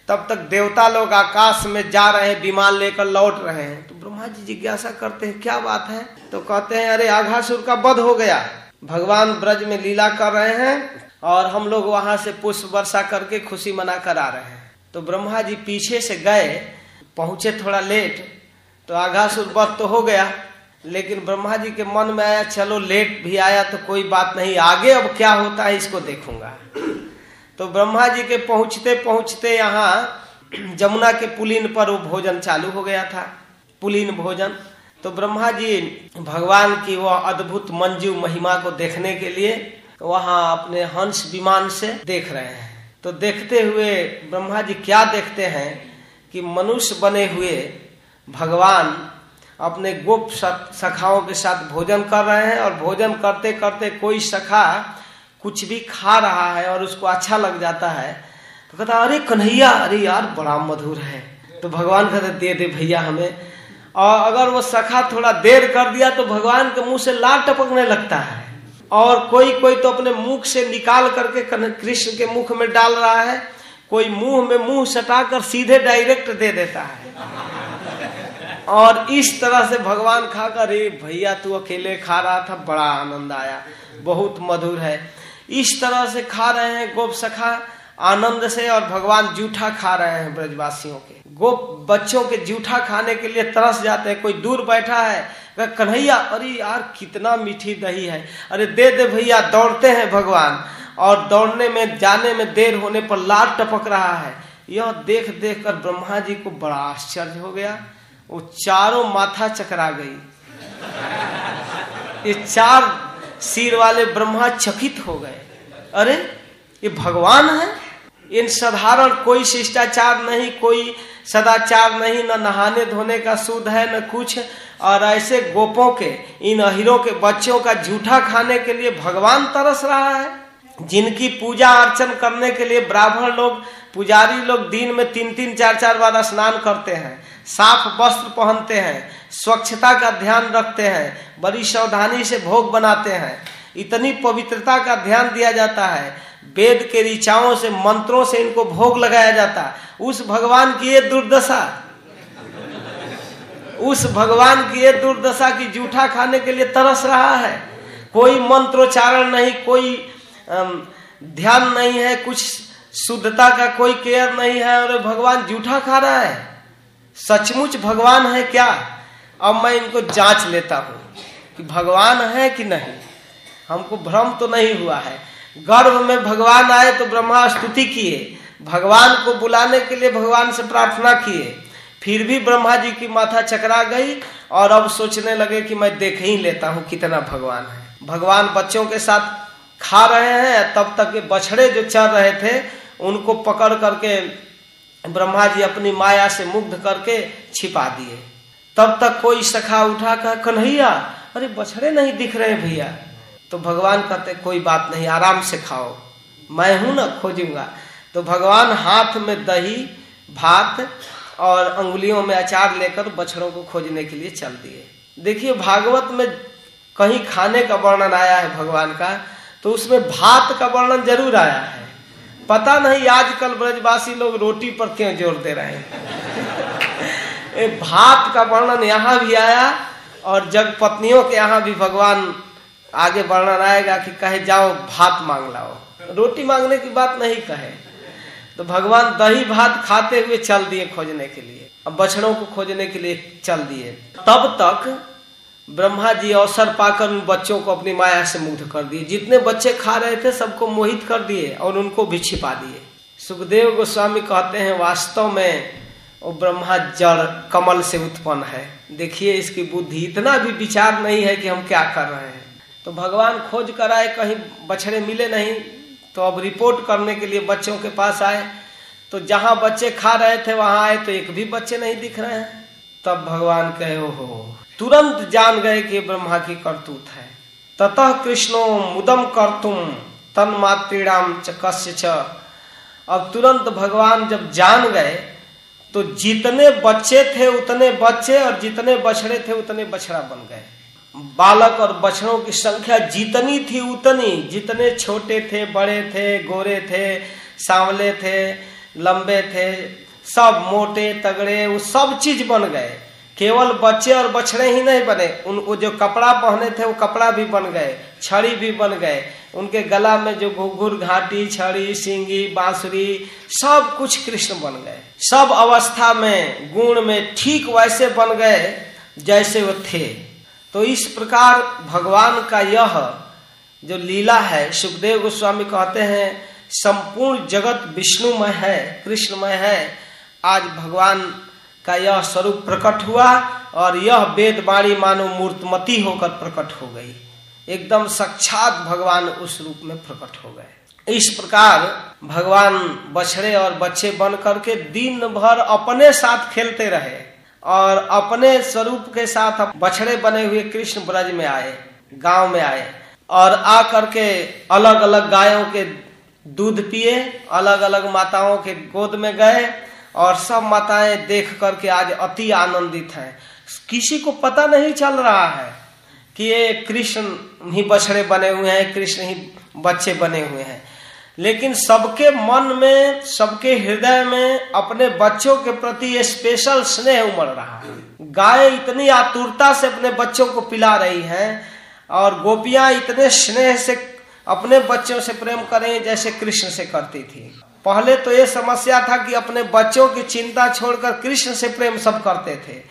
तब तक देवता लोग आकाश में जा रहे हैं विमान लेकर लौट रहे हैं। तो ब्रह्मा जी जिज्ञासा करते हैं, क्या बात है? तो कहते हैं, अरे, आघासुर का वध हो गया। भगवान ब्रज में लीला कर रहे हैं और हम लोग वहाँ से पुष्प वर्षा करके खुशी मना कर आ रहे हैं। तो ब्रह्मा जी पीछे से गए, पहुँचे थोड़ा लेट। तो आघासुर वध तो हो गया। लेकिन ब्रह्मा जी के मन में आया, चलो, लेट भी आया तो कोई बात नहीं, आगे अब क्या होता है इसको देखूँगा। तो ब्रह्मा जी के पहुँचते पहुँचते यहाँ जमुना के पुलिन पर वो भोजन चालू हो गया था, पुलिन भोजन। तो ब्रह्मा जी भगवान की वह अद्भुत मंजू महिमा को देखने के लिए वहाँ अपने हंस विमान से देख रहे हैं। तो देखते हुए ब्रह्मा जी क्या देखते हैं कि मनुष्य बने हुए भगवान अपने गोप सखाओं के साथ भोजन कर रहे हैं और भोजन करते करते कोई सखा कुछ भी खा रहा है और उसको अच्छा लग जाता है तो कहता अरे कन्हैया, अरे यार, बड़ा मधुर है। तो भगवान कहते, दे दे भैया हमें। और अगर वो सखा थोड़ा देर कर दिया तो भगवान के मुँह से लाल टपकने लगता है। और कोई कोई तो अपने मुख से निकाल करके कृष्ण के मुख में डाल रहा है, कोई मुँह में मुँह सटाकर सीधे डायरेक्ट दे देता है। और इस तरह से भगवान खाकर रे भैया, तू अकेले खा रहा था, बड़ा आनंद आया। बहुत मधुर है। इस तरह से खा रहे हैं गोप सखा, आनंद से और भगवान जूठा खा रहे हैं ब्रजवासियों के। गोप बच्चों के जूठा खाने के लिए तरस जाते हैं। कोई दूर बैठा है कन्हैया, अरे यार, कितना मीठी दही है। अरे दे दे भैया, दौड़ते हैं भगवान। और दौड़ने में, जाने में देर होने पर लाल टपक रहा है। यह देख देख कर ब्रह्मा जी को बड़ा आश्चर्य हो गया। वो चारों माथा चकरा गई। ये चार सिर वाले ब्रह्मा चकित हो गए। अरे, ये भगवान है? इन साधारण कोई शिष्टाचार नहीं, कोई सदाचार नहीं, न नहाने धोने का शुद्ध है, न कुछ। और ऐसे गोपों के, इन अहिरों के बच्चों का झूठा खाने के लिए भगवान तरस रहा है। जिनकी पूजा अर्चन करने के लिए ब्राह्मण लोग, पुजारी लोग दिन में तीन तीन, चार चार बार स्नान करते हैं, साफ़ वस्त्र पहनते हैं, स्वच्छता का ध्यान रखते हैं, बड़ी सावधानी से भोग बनाते हैं। इतनी पवित्रता का ध्यान दिया जाता है। वेद के ऋचाओं से, मंत्रों से इनको भोग लगाया जाता। उस भगवान की ये दुर्दशा। उस भगवान की ये दुर्दशा की जूठा खाने के लिए तरस रहा है। कोई मंत्रोच्चारण नहीं, कोई ध्यान नहीं है, कुछ शुद्धता का कोई केयर नहीं है और भगवान जूठा खा रहा है। सचमुच भगवान है क्या? अब मैं इनको जाँच लेता हूँ कि भगवान है कि नहीं। हमको भ्रम तो नहीं हुआ है। गर्भ में भगवान आए तो ब्रह्मा स्तुति किए। भगवान को बुलाने के लिए भगवान से प्रार्थना किए। फिर भी ब्रह्मा जी की माथा चकरा गई और अब सोचने लगे कि मैं देख ही लेता हूँ कितना भगवान है। भगवान बच्चों के साथ खा रहे हैं, तब तक के बछड़े जो चल रहे थे, उनको पकड़ करके ब्रह्मा जी अपनी माया से मुग्ध करके छिपा दिए। तब तक कोई सखा उठा कर, कन्हैया, अरे बछड़े नहीं दिख रहे भैया। तो भगवान कहते, कोई बात नहीं, आराम से खाओ। मैं हूँ ना, खोजूँगा। तो भगवान हाथ में दही, भात और अंगुलियों में अचार लेकर बछड़ों को खोजने के लिए चल दिए। देखिए, भागवत में कहीं खाने का वर्णन आया है भगवान का तो उसमें भात का वर्णन ज़रूर आया है। पता नहीं आजकल ब्रजवासी लोग रोटी पर क्यों ज़ोर दे रहे। *laughs* हैं भात का वर्णन यहाँ भी आया और जग पत्नियों के यहाँ भी भगवान आगे वर्णन आएगा कि कहे, जाओ, भात मांग लाओ। रोटी मांगने की बात नहीं कहे। तो भगवान दही भात खाते हुए चल दिए खोजने के लिए। अब बछड़ों को खोजने के लिए चल दिए। तब तक ब्रह्मा जी अवसर पाकर उन बच्चों को अपनी माया से मुग्ध कर दिए। जितने बच्चे खा रहे थे, सबको मोहित कर दिए और उनको भी छिपा दिए। सुखदेव गोस्वामी कहते हैं, वास्तव में वो ब्रह्मा जड़ कमल से उत्पन्न है। देखिए, इसकी बुद्धि इतना भी विचार नहीं है कि हम क्या कर रहे हैं। तो भगवान खोज कर आए, कहीं बछड़े मिले नहीं। तो अब रिपोर्ट करने के लिए बच्चों के पास आए। तो जहाँ बच्चे खा रहे थे, वहाँ आए तो एक भी बच्चे नहीं दिख रहे हैं। तब भगवान कहे हो तुरंत जान गए कि ब्रह्मा की करतूत है। ततः कृष्णो, मुदम कर तुम तन मातृणाम अब तुरंत भगवान जब जान गए तो जितने बच्चे थे उतने बच्चे और जितने बछड़े थे उतने बछड़ा बन गए। बालक और बछड़ों की संख्या जितनी थी उतनी। जितने छोटे थे, बड़े थे, गोरे थे, सांवले थे, लंबे थे, सब मोटे, तगड़े, वो सब चीज़ बन गए। केवल बच्चे और बछड़े ही नहीं बने। उन वो जो कपड़ा पहने थे, वो कपड़ा भी बन गए, छड़ी भी बन गए। उनके गला में जो घुघुर, घाटी, छड़ी, सिंगी, बांसुरी, सब कुछ कृष्ण बन गए। सब अवस्था में, गुण में ठीक वैसे बन गए, जैसे वो थे। तो इस प्रकार भगवान का यह जो लीला है, सुखदेव गोस्वामी कहते हैं, संपूर्ण जगत विष्णुमय है, कृष्णमय है। आज भगवान का यह स्वरूप प्रकट हुआ और यह वेद बाणी मानो मूर्तमती होकर प्रकट हो गई। एकदम साक्षात भगवान उस रूप में प्रकट हो गए। इस प्रकार भगवान बछड़े और बच्चे बन करके दिन भर अपने साथ खेलते रहे और अपने स्वरूप के साथ बछड़े बने हुए कृष्ण ब्रज में आए, गाँव में आए और आ करके अलग अलग गायों के दूध पिए अलग अलग माताओं के गोद में गए और सब माताएँ देख करके आज अति आनंदित हैं। किसी को पता नहीं चल रहा है कि ये कृष्ण ही बछड़े बने हुए हैं, कृष्ण ही बच्चे बने हुए हैं। लेकिन सबके मन में, सबके हृदय में, अपने बच्चों के प्रति ये स्पेशल स्नेह उमड़ रहा है। गाय इतनी आतुरता से अपने बच्चों को पिला रही हैं और गोपियाँ इतने स्नेह से अपने बच्चों से प्रेम करें जैसे कृष्ण से करती थी। पहले तो ये समस्या था कि अपने बच्चों की चिंता छोड़कर कृष्ण से प्रेम सब करते थे।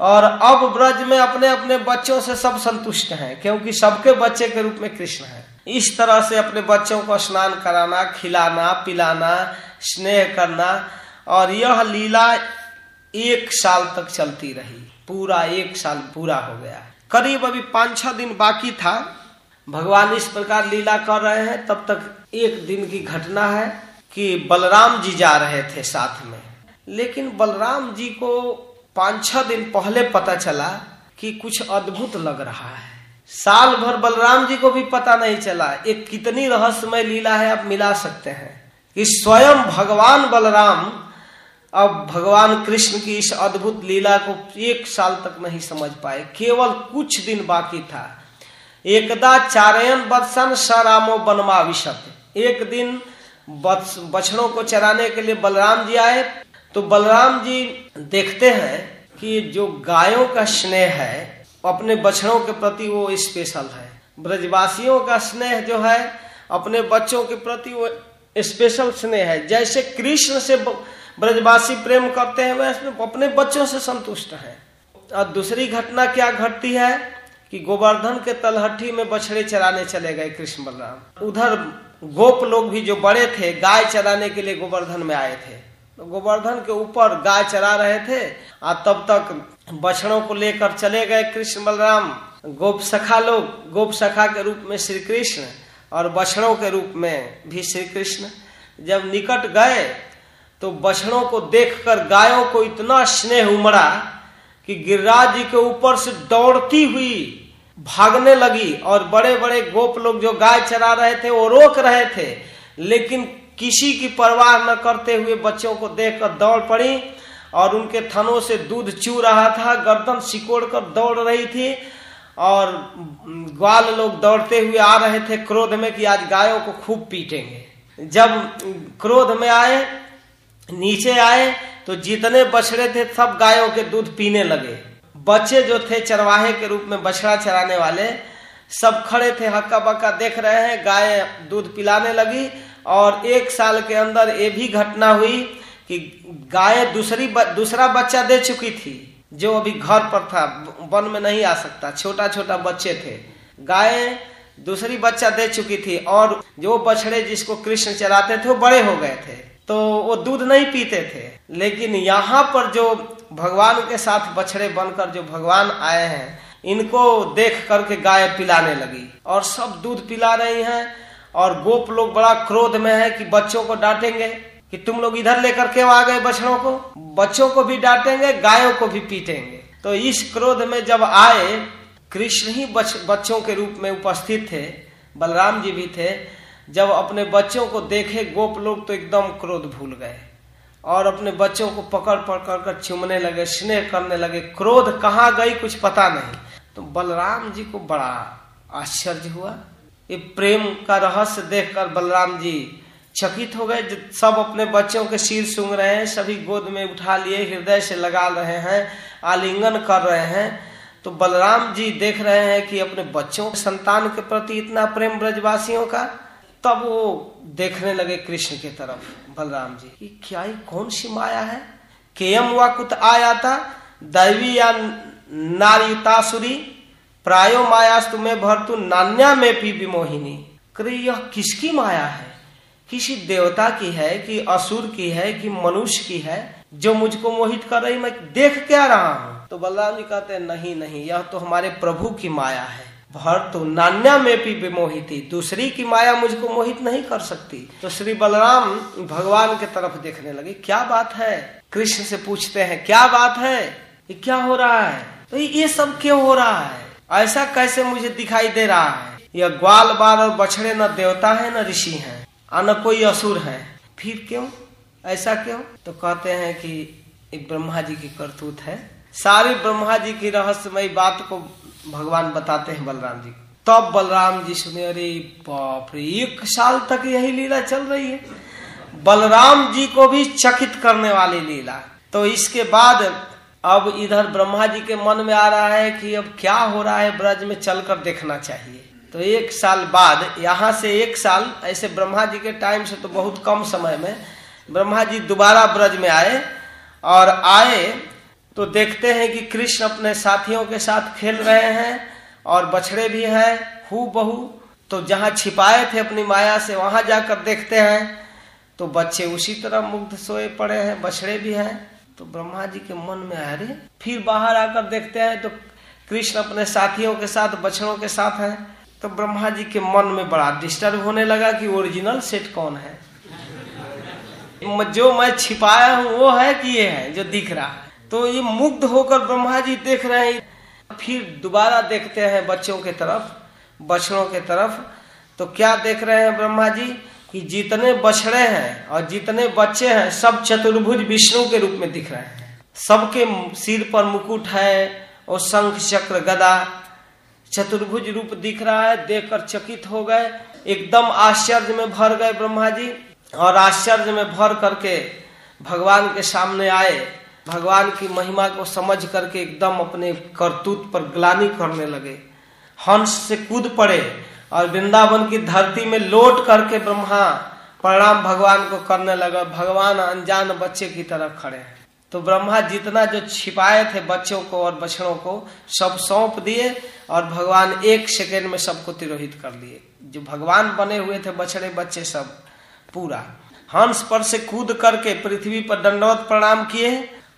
और अब ब्रज में अपने अपने बच्चों से सब संतुष्ट हैं, क्योंकि सबके बच्चे के रूप में कृष्ण है। इस तरह से अपने बच्चों को स्नान कराना, खिलाना, पिलाना, स्नेह करना, और यह लीला एक साल तक चलती रही। पूरा एक साल पूरा हो गया। करीब अभी पाँच छह दिन बाकी था। भगवान इस प्रकार लीला कर रहे हैं, तब तक एक दिन की घटना है। कि बलराम जी जा रहे थे साथ में। लेकिन बलराम जी को पाँच छह दिन पहले पता चला कि कुछ अद्भुत लग रहा है। साल भर बलराम जी को भी पता नहीं चला, एक कितनी रहस्यमय लीला है आप मिला सकते हैं। कि स्वयं भगवान बलराम, अब भगवान कृष्ण की इस अद्भुत लीला को एक साल तक नहीं समझ पाए। केवल कुछ दिन बाकी था। एकदा चारयन बत्सन सरामो बनमा विशत एक दिन बछड़ों को चराने के लिए बलराम जी आए। तो बलराम जी देखते हैं कि जो गायों का स्नेह है अपने बछड़ों के प्रति वो स्पेशल है। ब्रजवासियों का स्नेह जो है, अपने बच्चों के प्रति वो स्पेशल स्नेह है। जैसे कृष्ण से ब्रजवासी प्रेम करते हैं, वैसे अपने बच्चों से संतुष्ट है। और दूसरी घटना क्या घटती है कि गोवर्धन के तलहटी में बछड़े चराने चले गए कृष्ण बलराम। उधर गोप लोग भी जो बड़े थे, गाय चराने के लिए गोवर्धन में आए थे। तो गोवर्धन के ऊपर गाय चरा रहे थे और तब तक बछड़ों को लेकर चले गए कृष्ण बलराम। गोप सखा लोग, गोप सखा के रूप में श्री कृष्ण और बछड़ों के रूप में भी श्री कृष्ण जब निकट गए तो बछड़ों को देखकर गायों को इतना स्नेह उमड़ा कि गिरिराज जी के ऊपर से दौड़ती हुई भागने लगी और बड़े बड़े गोप लोग जो गाय चरा रहे थे, वो रोक रहे थे। लेकिन किसी की परवाह न करते हुए बच्चों को देखकर दौड़ पड़ी और उनके थनों से दूध चू रहा था, गर्दन सिकोड़ कर दौड़ रही थी और ग्वाल लोग दौड़ते हुए आ रहे थे क्रोध में कि आज गायों को खूब पीटेंगे। जब क्रोध में आए, नीचे आए तो जितने बछड़े थे सब गायों के दूध पीने लगे। बच्चे जो थे चरवाहे के रूप में बछड़ा चराने वाले, सब खड़े थे हक्का बक्का देख रहे हैं, गाय दूध पिलाने लगी और एक साल के अंदर ये भी घटना हुई कि गाय दूसरी दूसरा बच्चा दे चुकी थी, जो अभी घर पर था वन में नहीं आ सकता छोटा छोटा बच्चे थे। गाय दूसरी बच्चा दे चुकी थी और जो बछड़े जिसको कृष्ण चलाते थे, वो बड़े हो गए थे। तो वो दूध नहीं पीते थे, लेकिन यहाँ पर जो भगवान के साथ बछड़े बनकर जो भगवान आए हैं इनको देख करके गाय पिलाने लगी। और सब दूध पिला रही हैं और गोप लोग बड़ा क्रोध में है कि बच्चों को डांटेंगे कि तुम लोग इधर लेकर क्यों आ गए बछड़ों को? बच्चों को भी डांटेंगे गायों को भी पीटेंगे। तो इस क्रोध में जब आए कृष्ण ही बच, बच्चों के रूप में उपस्थित थे बलराम जी भी थे जब अपने बच्चों को देखे गोप लोग तो एकदम क्रोध भूल गए। और अपने बच्चों को पकड़ पकड़ कर चुमने लगे, स्नेह करने लगे, क्रोध कहाँ गई कुछ पता नहीं। तो बलराम जी को बड़ा आश्चर्य हुआ। ये प्रेम का रहस्य देखकर बलराम जी चकित हो गए। सब अपने बच्चों के सिर सूंघ रहे हैं, सभी गोद में उठा लिए, हृदय से लगा रहे हैं, आलिंगन कर रहे हैं। तो बलराम जी देख रहे हैं कि अपने बच्चों संतान के प्रति इतना प्रेम ब्रजवासियों का। तब वो देखने लगे कृष्ण के तरफ़। बलराम जी, कि क्या ही कौन सी माया है? केयम व कुत आया था, दैवी या नारितासुरी प्रायो मायास तुम्हें भरतु नान्या में पी विमोहिनी। करे यह किसकी माया है? किसी देवता की है, कि असुर की है, कि मनुष्य की है, जो मुझको मोहित कर रही, मैं देख क्या रहा हूँ। तो बलराम जी कहते हैं, नहीं नहीं, यह तो हमारे प्रभु की माया है। भर तो नान्या में भी विमोहित दूसरी की माया मुझको मोहित नहीं कर सकती। तो श्री बलराम भगवान के तरफ़ देखने लगे, क्या बात है? कृष्ण से पूछते हैं, क्या बात है? ये क्या हो रहा है? तो ये सब क्यों हो रहा है? ऐसा कैसे मुझे दिखाई दे रहा है? यह ग्वाल बाल और बछड़े न देवता है, न ऋषि है और न कोई असुर है। फिर क्यों? ऐसा क्यों? तो कहते हैं कि ब्रह्मा जी की करतूत है। सारी ब्रह्मा जी की रहस्यमय बात को भगवान बताते हैं बलराम जी। तब बलराम जी सुने, अरे बाप रे, एक साल तक यही लीला चल रही है। बलराम जी को भी चकित करने वाली लीला। तो इसके बाद अब इधर ब्रह्मा जी के मन में आ रहा है कि अब क्या हो रहा है, ब्रज में चलकर देखना चाहिए। तो एक साल बाद, यहाँ से एक साल, ऐसे ब्रह्मा जी के टाइम से तो बहुत कम समय में, ब्रह्मा जी दोबारा ब्रज में आए और आए तो देखते हैं कि कृष्ण अपने साथियों के साथ खेल रहे हैं और बछड़े भी हैं हु बहु तो जहाँ छिपाए थे अपनी माया से, वहाँ जाकर देखते हैं। तो बच्चे उसी तरह मुग्ध सोए पड़े हैं, बछड़े भी हैं। तो ब्रह्मा जी के मन में आए रे फिर बाहर आकर देखते हैं तो कृष्ण अपने साथियों के साथ, बछड़ों के साथ हैं। तो ब्रह्मा जी के मन में बड़ा डिस्टर्ब होने लगा कि ओरिजिनल सेट कौन है? जो मैं छिपाया हूँ, वो है कि ये है, जो दिख रहा। है तो ये मुग्ध होकर ब्रह्मा जी देख रहे हैं। फिर दोबारा देखते हैं बच्चों के तरफ़, बछड़ों के तरफ़। तो क्या देख रहे हैं ब्रह्मा जी? कि जितने बछड़े हैं और जितने बच्चे हैं, सब चतुर्भुज विष्णु के रूप में दिख रहे हैं। सबके सिर पर मुकुट है और शंख, चक्र, गदा चतुर्भुज रूप दिख रहा है। देखकर चकित हो गए। एकदम आश्चर्य में भर गए ब्रह्मा जी। और आश्चर्य में भर करके भगवान के सामने आए। भगवान की महिमा को समझ करके एकदम अपने करतूत पर ग्लानी करने लगे। हंस से कूद पड़े और वृंदावन की धरती में लोट करके ब्रह्मा प्रणाम भगवान को करने लगा। भगवान अनजान बच्चे की तरह खड़े तो ब्रह्मा जितना जो छिपाए थे बच्चों को और बछड़ों को, सब सौंप दिए और भगवान एक सेकेंड में सबको तिरोहित कर लिए। जो भगवान बने हुए थे, बछड़े बच्चे सब, पूरा। हंस पर से कूद करके पृथ्वी पर दंडवत प्रणाम किए।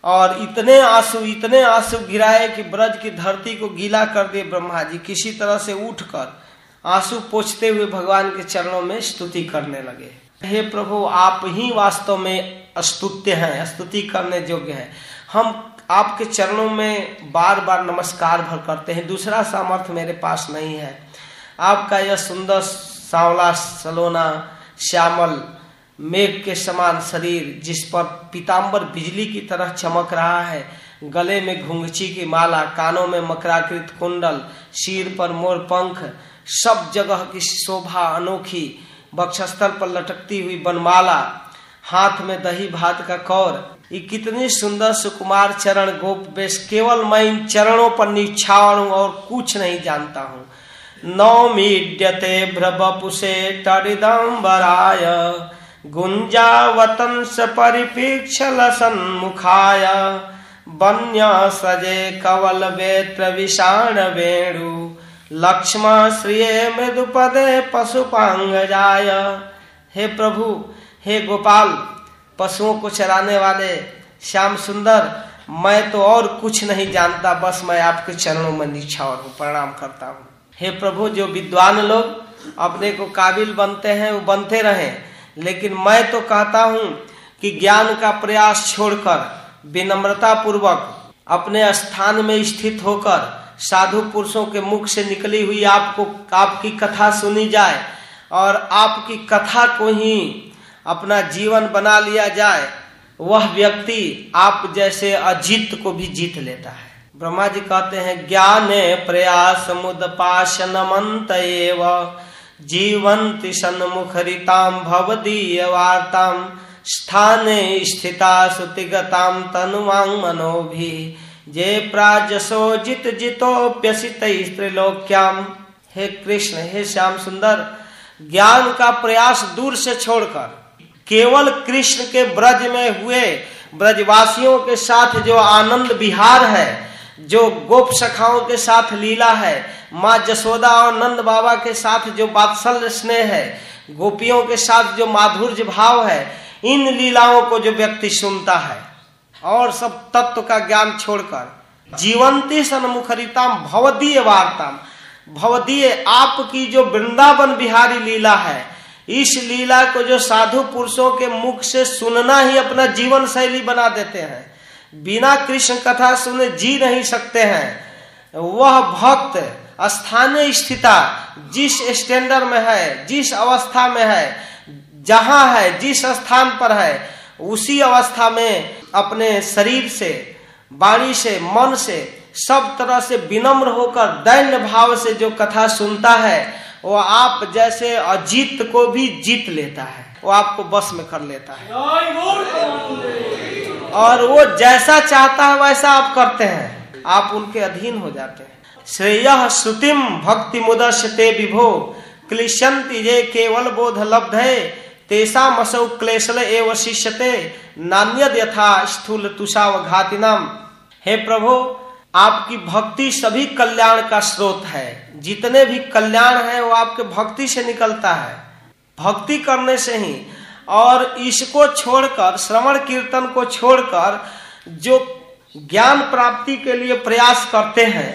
और इतने आँसू इतने आँसू गिराए कि ब्रज की धरती को गीला कर दिए ब्रह्मा जी किसी तरह से उठकर आँसू पोछते हुए भगवान के चरणों में स्तुति करने लगे। हे प्रभु, आप ही वास्तव में स्तुत्य हैं, स्तुति करने योग्य हैं। हम आपके चरणों में बार बार नमस्कार भर करते हैं। दूसरा सामर्थ्य मेरे पास नहीं है। आपका यह सुंदर, सांवला, सलोना, श्यामल मेघ के समान शरीर जिस पर पीताम्बर बिजली की तरह चमक रहा है, गले में घुंगची की माला, कानों में मकराकृत कुंडल सिर पर मोर पंख, सब जगह की शोभा अनोखी, बक्षस्थल पर लटकती हुई बनमाला, हाथ में दही भात का कौर। ये कितनी सुंदर सुकुमार चरण गोप बेश केवल मैं इन चरणों पर निछावर हूँ और कुछ नहीं जानता हूँ। नौमीड्यते भ्रबपुषे तरिदम्बराय गुंजावतंस परिपीक्षल सन्मुखाय बन्य सजे कवल वेत्र विषाण वेणु लक्ष्मण श्रिय मृदुपदे पशुपांग जाय हे प्रभु, हे गोपाल, पशुओं को चराने वाले श्याम सुंदर, मैं तो और कुछ नहीं जानता, बस मैं आपके चरणों में निछावर हूँ, प्रणाम करता हूँ। हे प्रभु, जो विद्वान लोग अपने को काबिल बनते हैं, वो बनते रहे। लेकिन मैं तो कहता हूँ कि ज्ञान का प्रयास छोड़कर विनम्रता पूर्वक अपने स्थान में स्थित होकर, साधु पुरुषों के मुख से निकली हुई आपको, आपकी कथा सुनी जाए, और आपकी कथा को ही अपना जीवन बना लिया जाए, वह व्यक्ति आप जैसे अजीत को भी जीत लेता है। ब्रह्मा जी कहते हैं, ज्ञान प्रयास मुद मुदपाशन मंत सन्मुखरिताम भवदीय वार्ताम स्थाने स्थिता सुतिगताम तनुवांग मनोभी। जे प्राजसो जित जितोप्यसित त्रिलोक्याम हे कृष्ण, हे श्याम सुंदर, ज्ञान का प्रयास दूर से छोड़कर, केवल कृष्ण के ब्रज में हुए ब्रजवासियों के साथ जो आनंद विहार है जो गोप सखाओं के साथ लीला है, माँ जसोदा और नंद बाबा के साथ जो बात्सल्य स्नेह है, गोपियों के साथ जो माधुर्य भाव है, इन लीलाओं को जो व्यक्ति सुनता है। और सब तत्व का ज्ञान छोड़कर, जीवंती सन्मुखरिताम, भवदीय वार्ताम, भवदीय आपकी जो वृंदावन बिहारी लीला है, इस लीला को जो साधु पुरुषों के मुख से सुनना ही अपना जीवन शैली बना देते हैं। बिना कृष्ण कथा सुने जी नहीं सकते हैं। वह भक्त, स्थानीय स्थिता, जिस स्टैंडर्ड में है, जिस अवस्था में है, जहाँ है, जिस स्थान पर है, उसी अवस्था में अपने शरीर से, वाणी से, मन से, सब तरह से विनम्र होकर, दैन्य भाव से जो कथा सुनता है, वो आप जैसे अजीत को भी जीत लेता है। वो आपको बस में कर लेता है। और वो जैसा चाहता है वैसा आप करते हैं। आप उनके अधीन हो जाते हैं। श्रेय श्रुतिम भक्ति मुदश्य विभो। क्लिशंति ये केवल बोध लब्ध है। तेसा मसौ क्लेशल एव शिष्यते। नान्यद यथा स्थूल तुषाव घातिनाम हे प्रभु, आपकी भक्ति सभी कल्याण का स्रोत है। जितने भी कल्याण है, वो आपके भक्ति से निकलता है। भक्ति करने से ही और इसको छोड़कर, श्रवण कीर्तन को छोड़कर जो ज्ञान प्राप्ति के लिए प्रयास करते हैं,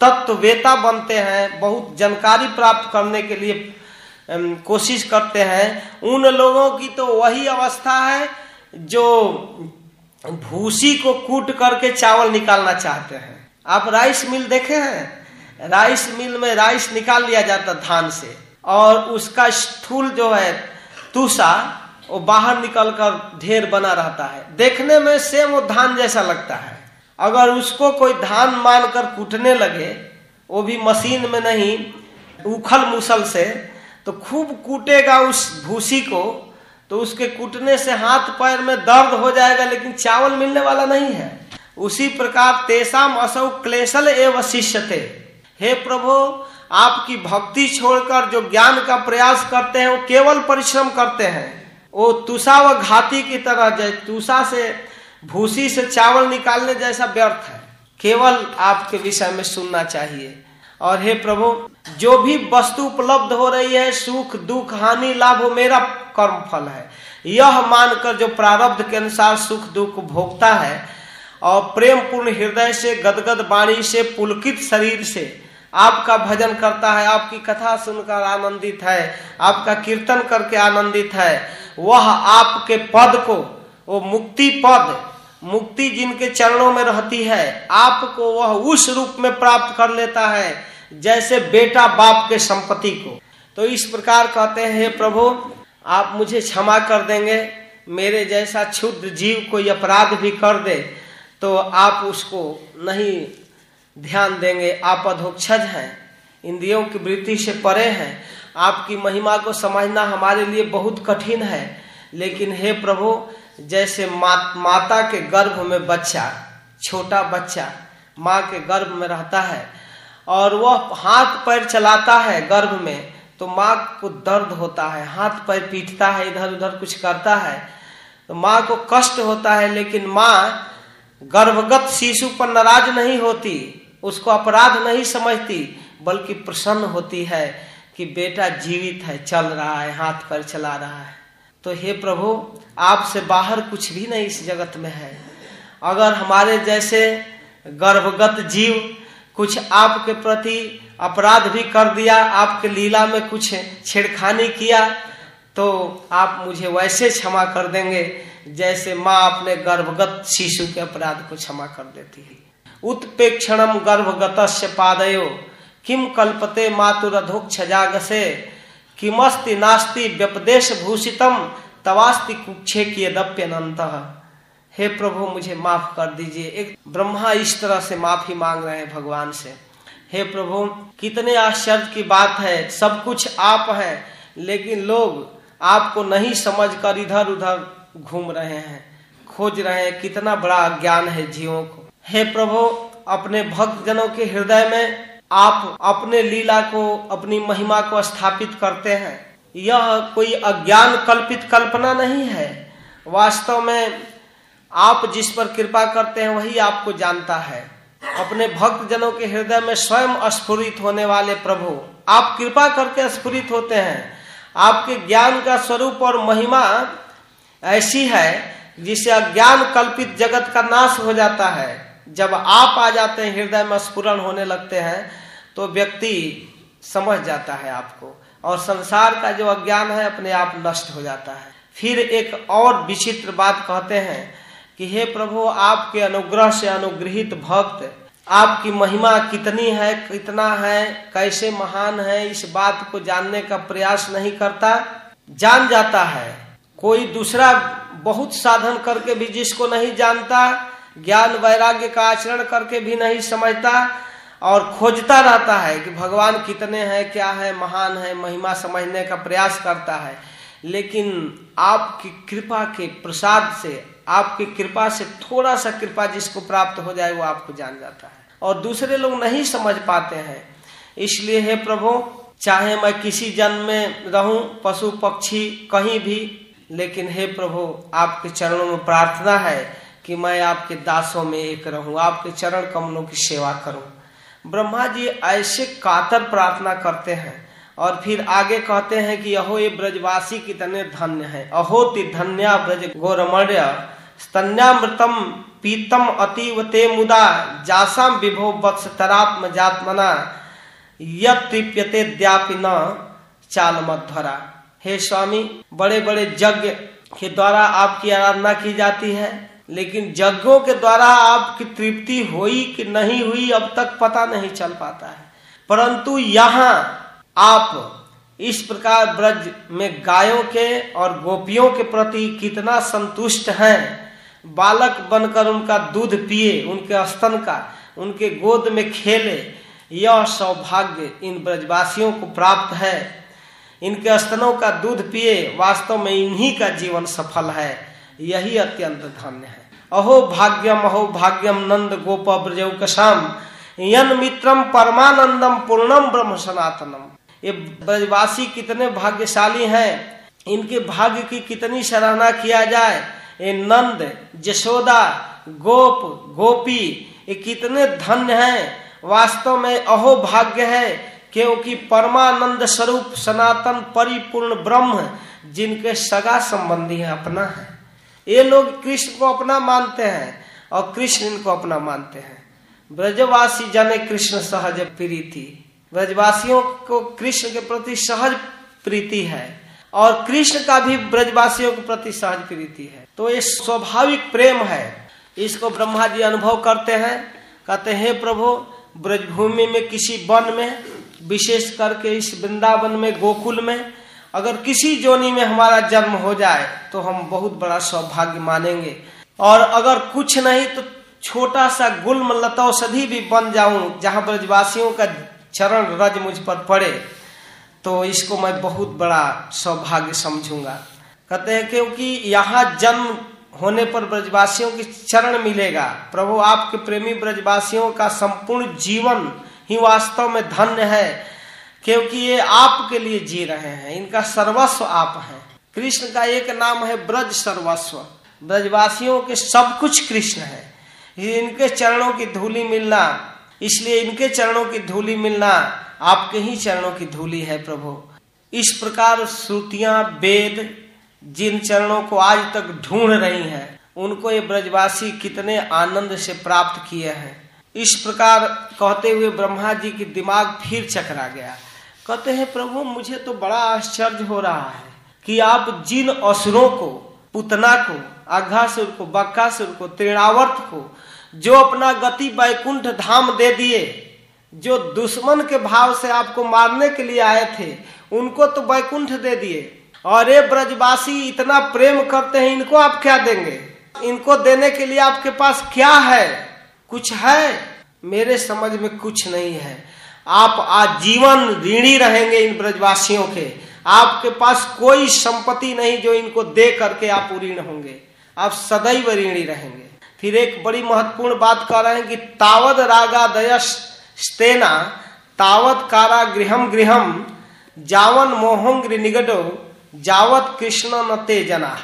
तत्ववेता बनते हैं, बहुत जानकारी प्राप्त करने के लिए कोशिश करते हैं, उन लोगों की तो वही अवस्था है जो भूसी को कूट करके चावल निकालना चाहते हैं। आप राइस मिल देखे हैं? राइस मिल में राइस निकाल लिया जाता धान से। और उसका स्थूल जो है तुषा वो बाहर निकलकर ढेर बना रहता है। देखने में सेम वो धान जैसा लगता है। अगर उसको कोई धान मानकर कूटने लगे, वो भी मशीन में नहीं, उखल मुसल से तो खूब कूटेगा उस भूसी को तो उसके कूटने से हाथ पैर में दर्द हो जाएगा, लेकिन चावल मिलने वाला नहीं है। उसी प्रकार तेसाम असौ क्लेशल एवं शिष्य थे हे प्रभु, आपकी भक्ति छोड़कर जो ज्ञान का प्रयास करते हैं, वो केवल परिश्रम करते हैं। वो तुषा व घाती की तरह जैसे तुषा से, भूसी से चावल निकालने जैसा व्यर्थ है। केवल आपके विषय में सुनना चाहिए। और हे प्रभु, जो भी वस्तु उपलब्ध हो रही है, सुख, दुख, हानि, लाभ मेरा कर्म फल है। यह मानकर जो प्रारब्ध के अनुसार सुख, दुख भोगता है, और प्रेम पूर्ण हृदय से, गदगद वाणी से, पुलकित शरीर से आपका भजन करता है, आपकी कथा सुनकर आनंदित है, आपका कीर्तन करके आनंदित है, वह आपके पद को, वो मुक्ति पद, मुक्ति जिनके चरणों में रहती है, आपको वह उस रूप में प्राप्त कर लेता है, जैसे बेटा बाप के संपत्ति को। तो इस प्रकार कहते हैं प्रभु, आप मुझे क्षमा कर देंगे, मेरे जैसा क्षुद्र जीव कोई अपराध भी कर दे तो आप उसको नहीं ध्यान देंगे आप अधोक्षज हैं इंद्रियों की वृत्ति से परे हैं। आपकी महिमा को समझना हमारे लिए बहुत कठिन है। लेकिन हे प्रभु जैसे मा, माता के गर्भ में बच्चा छोटा बच्चा माँ के गर्भ में रहता है और वह हाथ पैर चलाता है गर्भ में तो माँ को दर्द होता है हाथ पैर पीटता है इधर उधर कुछ करता है तो माँ को कष्ट होता है लेकिन माँ गर्भगत शिशु पर नाराज़ नहीं होती। उसको अपराध नहीं समझती, बल्कि प्रसन्न होती है कि बेटा जीवित है, चल रहा है, हाथ पैर चला रहा है। तो हे प्रभु, आपसे बाहर कुछ भी नहीं इस जगत में है। अगर हमारे जैसे गर्भगत जीव कुछ आपके प्रति अपराध भी कर दिया, आपके लीला में कुछ छेड़खानी किया तो आप मुझे वैसे क्षमा कर देंगे जैसे माँ अपने गर्भगत शिशु के अपराध को क्षमा कर देती है। उत्पेक्षणम गर्भगत पादयो। किम कल्पते मातुरधोक्ष जागसे किमस्ति नास्ति व्यपदेश भूषितम तवास्ति कुक्षे की दप्यनंत हे प्रभु, मुझे माफ़ कर दीजिए। एक ब्रह्मा इस तरह से माफ़ी मांग रहे हैं भगवान से। हे प्रभु, कितने आश्चर्य की बात है। सब कुछ आप है, लेकिन लोग आपको नहीं समझकर इधर उधर घूम रहे हैं। खोज रहे हैं, कितना बड़ा ज्ञान है जीवों को। हे प्रभु, अपने भक्त जनों के हृदय में आप अपने लीला को, अपनी महिमा को स्थापित करते हैं। यह कोई अज्ञान कल्पित कल्पना नहीं है। वास्तव में आप जिस पर कृपा करते हैं, वही आपको जानता है। अपने भक्त जनों के हृदय में स्वयं स्फुरित होने वाले प्रभु, आप कृपा करके स्फुरित होते हैं। आपके ज्ञान का स्वरूप और महिमा ऐसी है, जिसे अज्ञान कल्पित जगत का नाश हो जाता है। जब आप आ जाते हैं, हृदय में स्फुरन होने लगते हैं तो व्यक्ति समझ जाता है आपको और संसार का जो अज्ञान है, अपने आप नष्ट हो जाता है। फिर एक और विचित्र बात कहते हैं कि, हे प्रभु, आपके अनुग्रह से अनुग्रहित भक्त, आपकी महिमा कितनी है, कितना है, कैसे महान है, इस बात को जानने का प्रयास नहीं करता। जान जाता है। कोई दूसरा बहुत साधन करके भी जिसको नहीं जानता ज्ञान वैराग्य का आचरण करके भी नहीं समझता और खोजता रहता है कि भगवान कितने हैं, क्या है, महान है, महिमा समझने का प्रयास करता है। लेकिन आपकी कृपा के प्रसाद से, आपकी कृपा से थोड़ा सा कृपा जिसको प्राप्त हो जाए वो आपको जान जाता है। और दूसरे लोग नहीं समझ पाते हैं। इसलिए हे प्रभु, चाहे मैं किसी जन्म में रहूँ, पशु, पक्षी, कहीं भी, लेकिन हे प्रभु, आपके चरणों में प्रार्थना है कि मैं आपके दासों में एक रहूँ, आपके चरण कमलों की सेवा करूँ। ब्रह्मा जी ऐसे कातर प्रार्थना करते हैं और फिर आगे कहते हैं कि अहो, ये ब्रजवासी कितने धन्य है। अहो, ति धन्या ब्रज गौरमर्य स्तन्यामृतम पीतम अतीव ते मुदा, जासाम विभो वत्स तरात्म जात्मना यप्यते द्यापि न चाल मध्वरा। हे स्वामी बड़े बड़े यज्ञ के द्वारा आपकी आराधना की जाती है। लेकिन यज्ञों के द्वारा आपकी तृप्ति हुई कि नहीं हुई, अब तक पता नहीं चल पाता है। परंतु यहाँ आप इस प्रकार ब्रज में गायों के और गोपियों के प्रति कितना संतुष्ट हैं। बालक बनकर उनका दूध पिए, उनके स्तन का, उनके गोद में खेले, यह सौभाग्य इन ब्रजवासियों को प्राप्त है। इनके स्तनों का दूध पिए, वास्तव में इन्हीं का जीवन सफल है। यही अत्यंत धन्य है। अहो भाग्यम अहो भाग्यम, नंद गोप ब्रजौकशाम यन मित्रम परमानंदम पूर्णम ब्रह्म सनातनम। ये ब्रजवासी कितने भाग्यशाली हैं। इनके भाग्य की कितनी सराहना किया जाए। ये नंद, जशोदा, गोप, गोपी, ये कितने धन्य हैं। वास्तव में अहो भाग्य है, क्योंकि परमानंद स्वरूप सनातन परिपूर्ण ब्रह्म, जिनके सगा संबंधी है, अपना है। ये लोग कृष्ण को अपना मानते हैं और कृष्ण इनको अपना मानते हैं। ब्रजवासी जने कृष्ण सहज प्रीति। ब्रजवासियों को कृष्ण के प्रति सहज प्रीति है और कृष्ण का भी ब्रजवासियों के प्रति सहज प्रीति है। तो ये स्वाभाविक प्रेम है। इसको ब्रह्मा जी अनुभव करते हैं, कहते हैं, प्रभु, ब्रजभूमि में किसी वन में, विशेष करके इस वृंदावन में, गोकुल में अगर किसी जोनी में हमारा जन्म हो जाए तो हम बहुत बड़ा सौभाग्य मानेंगे। और अगर कुछ नहीं तो छोटा सा गुलम लतौषधि भी बन जाऊँ, जहाँ ब्रजवासियों का चरण रज मुझ पर पड़े तो इसको मैं बहुत बड़ा सौभाग्य समझूँगा। कहते हैं, क्योंकि यहाँ जन्म होने पर ब्रजवासियों के चरण मिलेगा। प्रभु, आपके प्रेमी ब्रजवासियों का संपूर्ण जीवन ही वास्तव में धन्य है। क्योंकि ये आपके लिए जी रहे हैं। इनका सर्वस्व आप हैं। कृष्ण का एक नाम है ब्रज सर्वस्व। ब्रजवासियों के सब कुछ कृष्ण है। इनके चरणों की धूली मिलना, इसलिए इनके चरणों की धूली मिलना आपके ही चरणों की धूली है प्रभु। इस प्रकार श्रुतियाँ, वेद, जिन चरणों को आज तक ढूंढ रही हैं, उनको ये ब्रजवासी कितने आनंद से प्राप्त किए हैं। इस प्रकार कहते हुए ब्रह्मा जी की दिमाग फिर चकरा गया। कहते हैं, प्रभु, मुझे तो बड़ा आश्चर्य हो रहा है कि आप जिन असुरों को, पुतना को, आघासुर को, बक्कासुर को तृणावर्त को, जो अपना गति बैकुंठ धाम दे दिए, जो दुश्मन के भाव से आपको मारने के लिए आए थे, उनको तो बैकुंठ दे दिए। और ये ब्रजवासी इतना प्रेम करते हैं, इनको आप क्या देंगे? इनको देने के लिए आपके पास क्या है? कुछ है? मेरे समझ में कुछ नहीं है। आप आजीवन ऋणी रहेंगे इन ब्रजवासियों के। आपके पास कोई संपत्ति नहीं जो इनको दे करके आप ऋण होंगे। आप सदैव ऋणी रहेंगे। फिर एक बड़ी महत्वपूर्ण बात कह रहे हैं कि तावत रागा दयस स्तेना तावत कारा गृहम गृहम, जावन मोहंग्र निगडो, जावत कृष्ण न ते जना।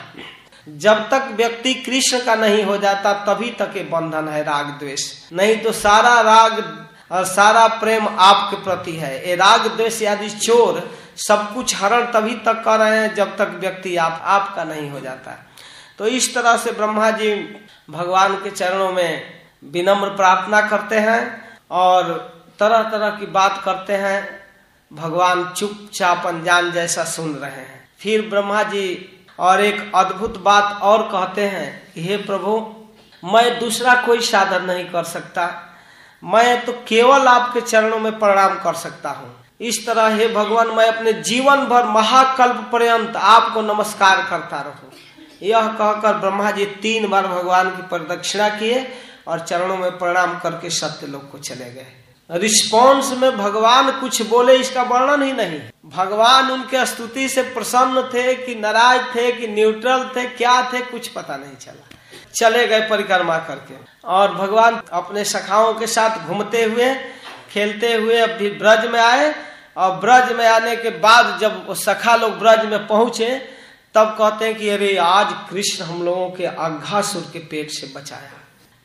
जब तक व्यक्ति कृष्ण का नहीं हो जाता, तभी तक ये बंधन है राग द्वेष। नहीं तो सारा राग और सारा प्रेम आपके प्रति है। ये राग, द्वेष आदि चोर सब कुछ हरण तभी तक कर रहे हैं जब तक व्यक्ति आप, आपका नहीं हो जाता तो इस तरह से ब्रह्मा जी भगवान के चरणों में विनम्र प्रार्थना करते हैं और तरह तरह की बात करते हैं। भगवान चुपचाप अनजान जैसा सुन रहे हैं। फिर ब्रह्मा जी और एक अद्भुत बात और कहते हैं कि, हे प्रभु, मैं दूसरा कोई साधन नहीं कर सकता। मैं तो केवल आपके चरणों में प्रणाम कर सकता हूँ। इस तरह हे भगवान, मैं अपने जीवन भर महाकल्प पर्यंत आपको नमस्कार करता रहूँ। यह कहकर ब्रह्मा जी तीन बार भगवान की प्रदक्षिणा किए और चरणों में प्रणाम करके सत्य लोग को चले गए। रिस्पॉन्स में भगवान कुछ बोले, इसका वर्णन ही नहीं। भगवान उनके स्तुति से प्रसन्न थे कि नाराज़ थे, कि न्यूट्रल थे, क्या थे, कुछ पता नहीं चला। चले गए परिक्रमा करके। और भगवान अपने सखाओं के साथ घूमते हुए, खेलते हुए अभी ब्रज में आए। और ब्रज में आने के बाद जब वो सखा लोग ब्रज में पहुँचे, तब कहते हैं कि, अरे, आज कृष्ण हम लोगों के अघासुर के पेट से बचाया।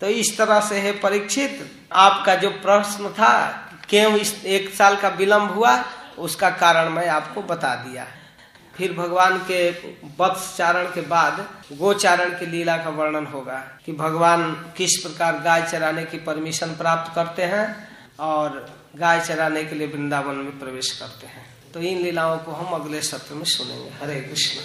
तो इस तरह से है परीक्षित। आपका जो प्रश्न था, क्यों इस एक साल का विलंब हुआ, उसका कारण मैं आपको बता दिया फिर भगवान के वत्स चारण के बाद गोचारण की लीला का वर्णन होगा कि भगवान किस प्रकार गाय चराने की परमिशन प्राप्त करते हैं और गाय चराने के लिए वृंदावन में प्रवेश करते हैं। तो इन लीलाओं को हम अगले सत्र में सुनेंगे। हरे कृष्ण।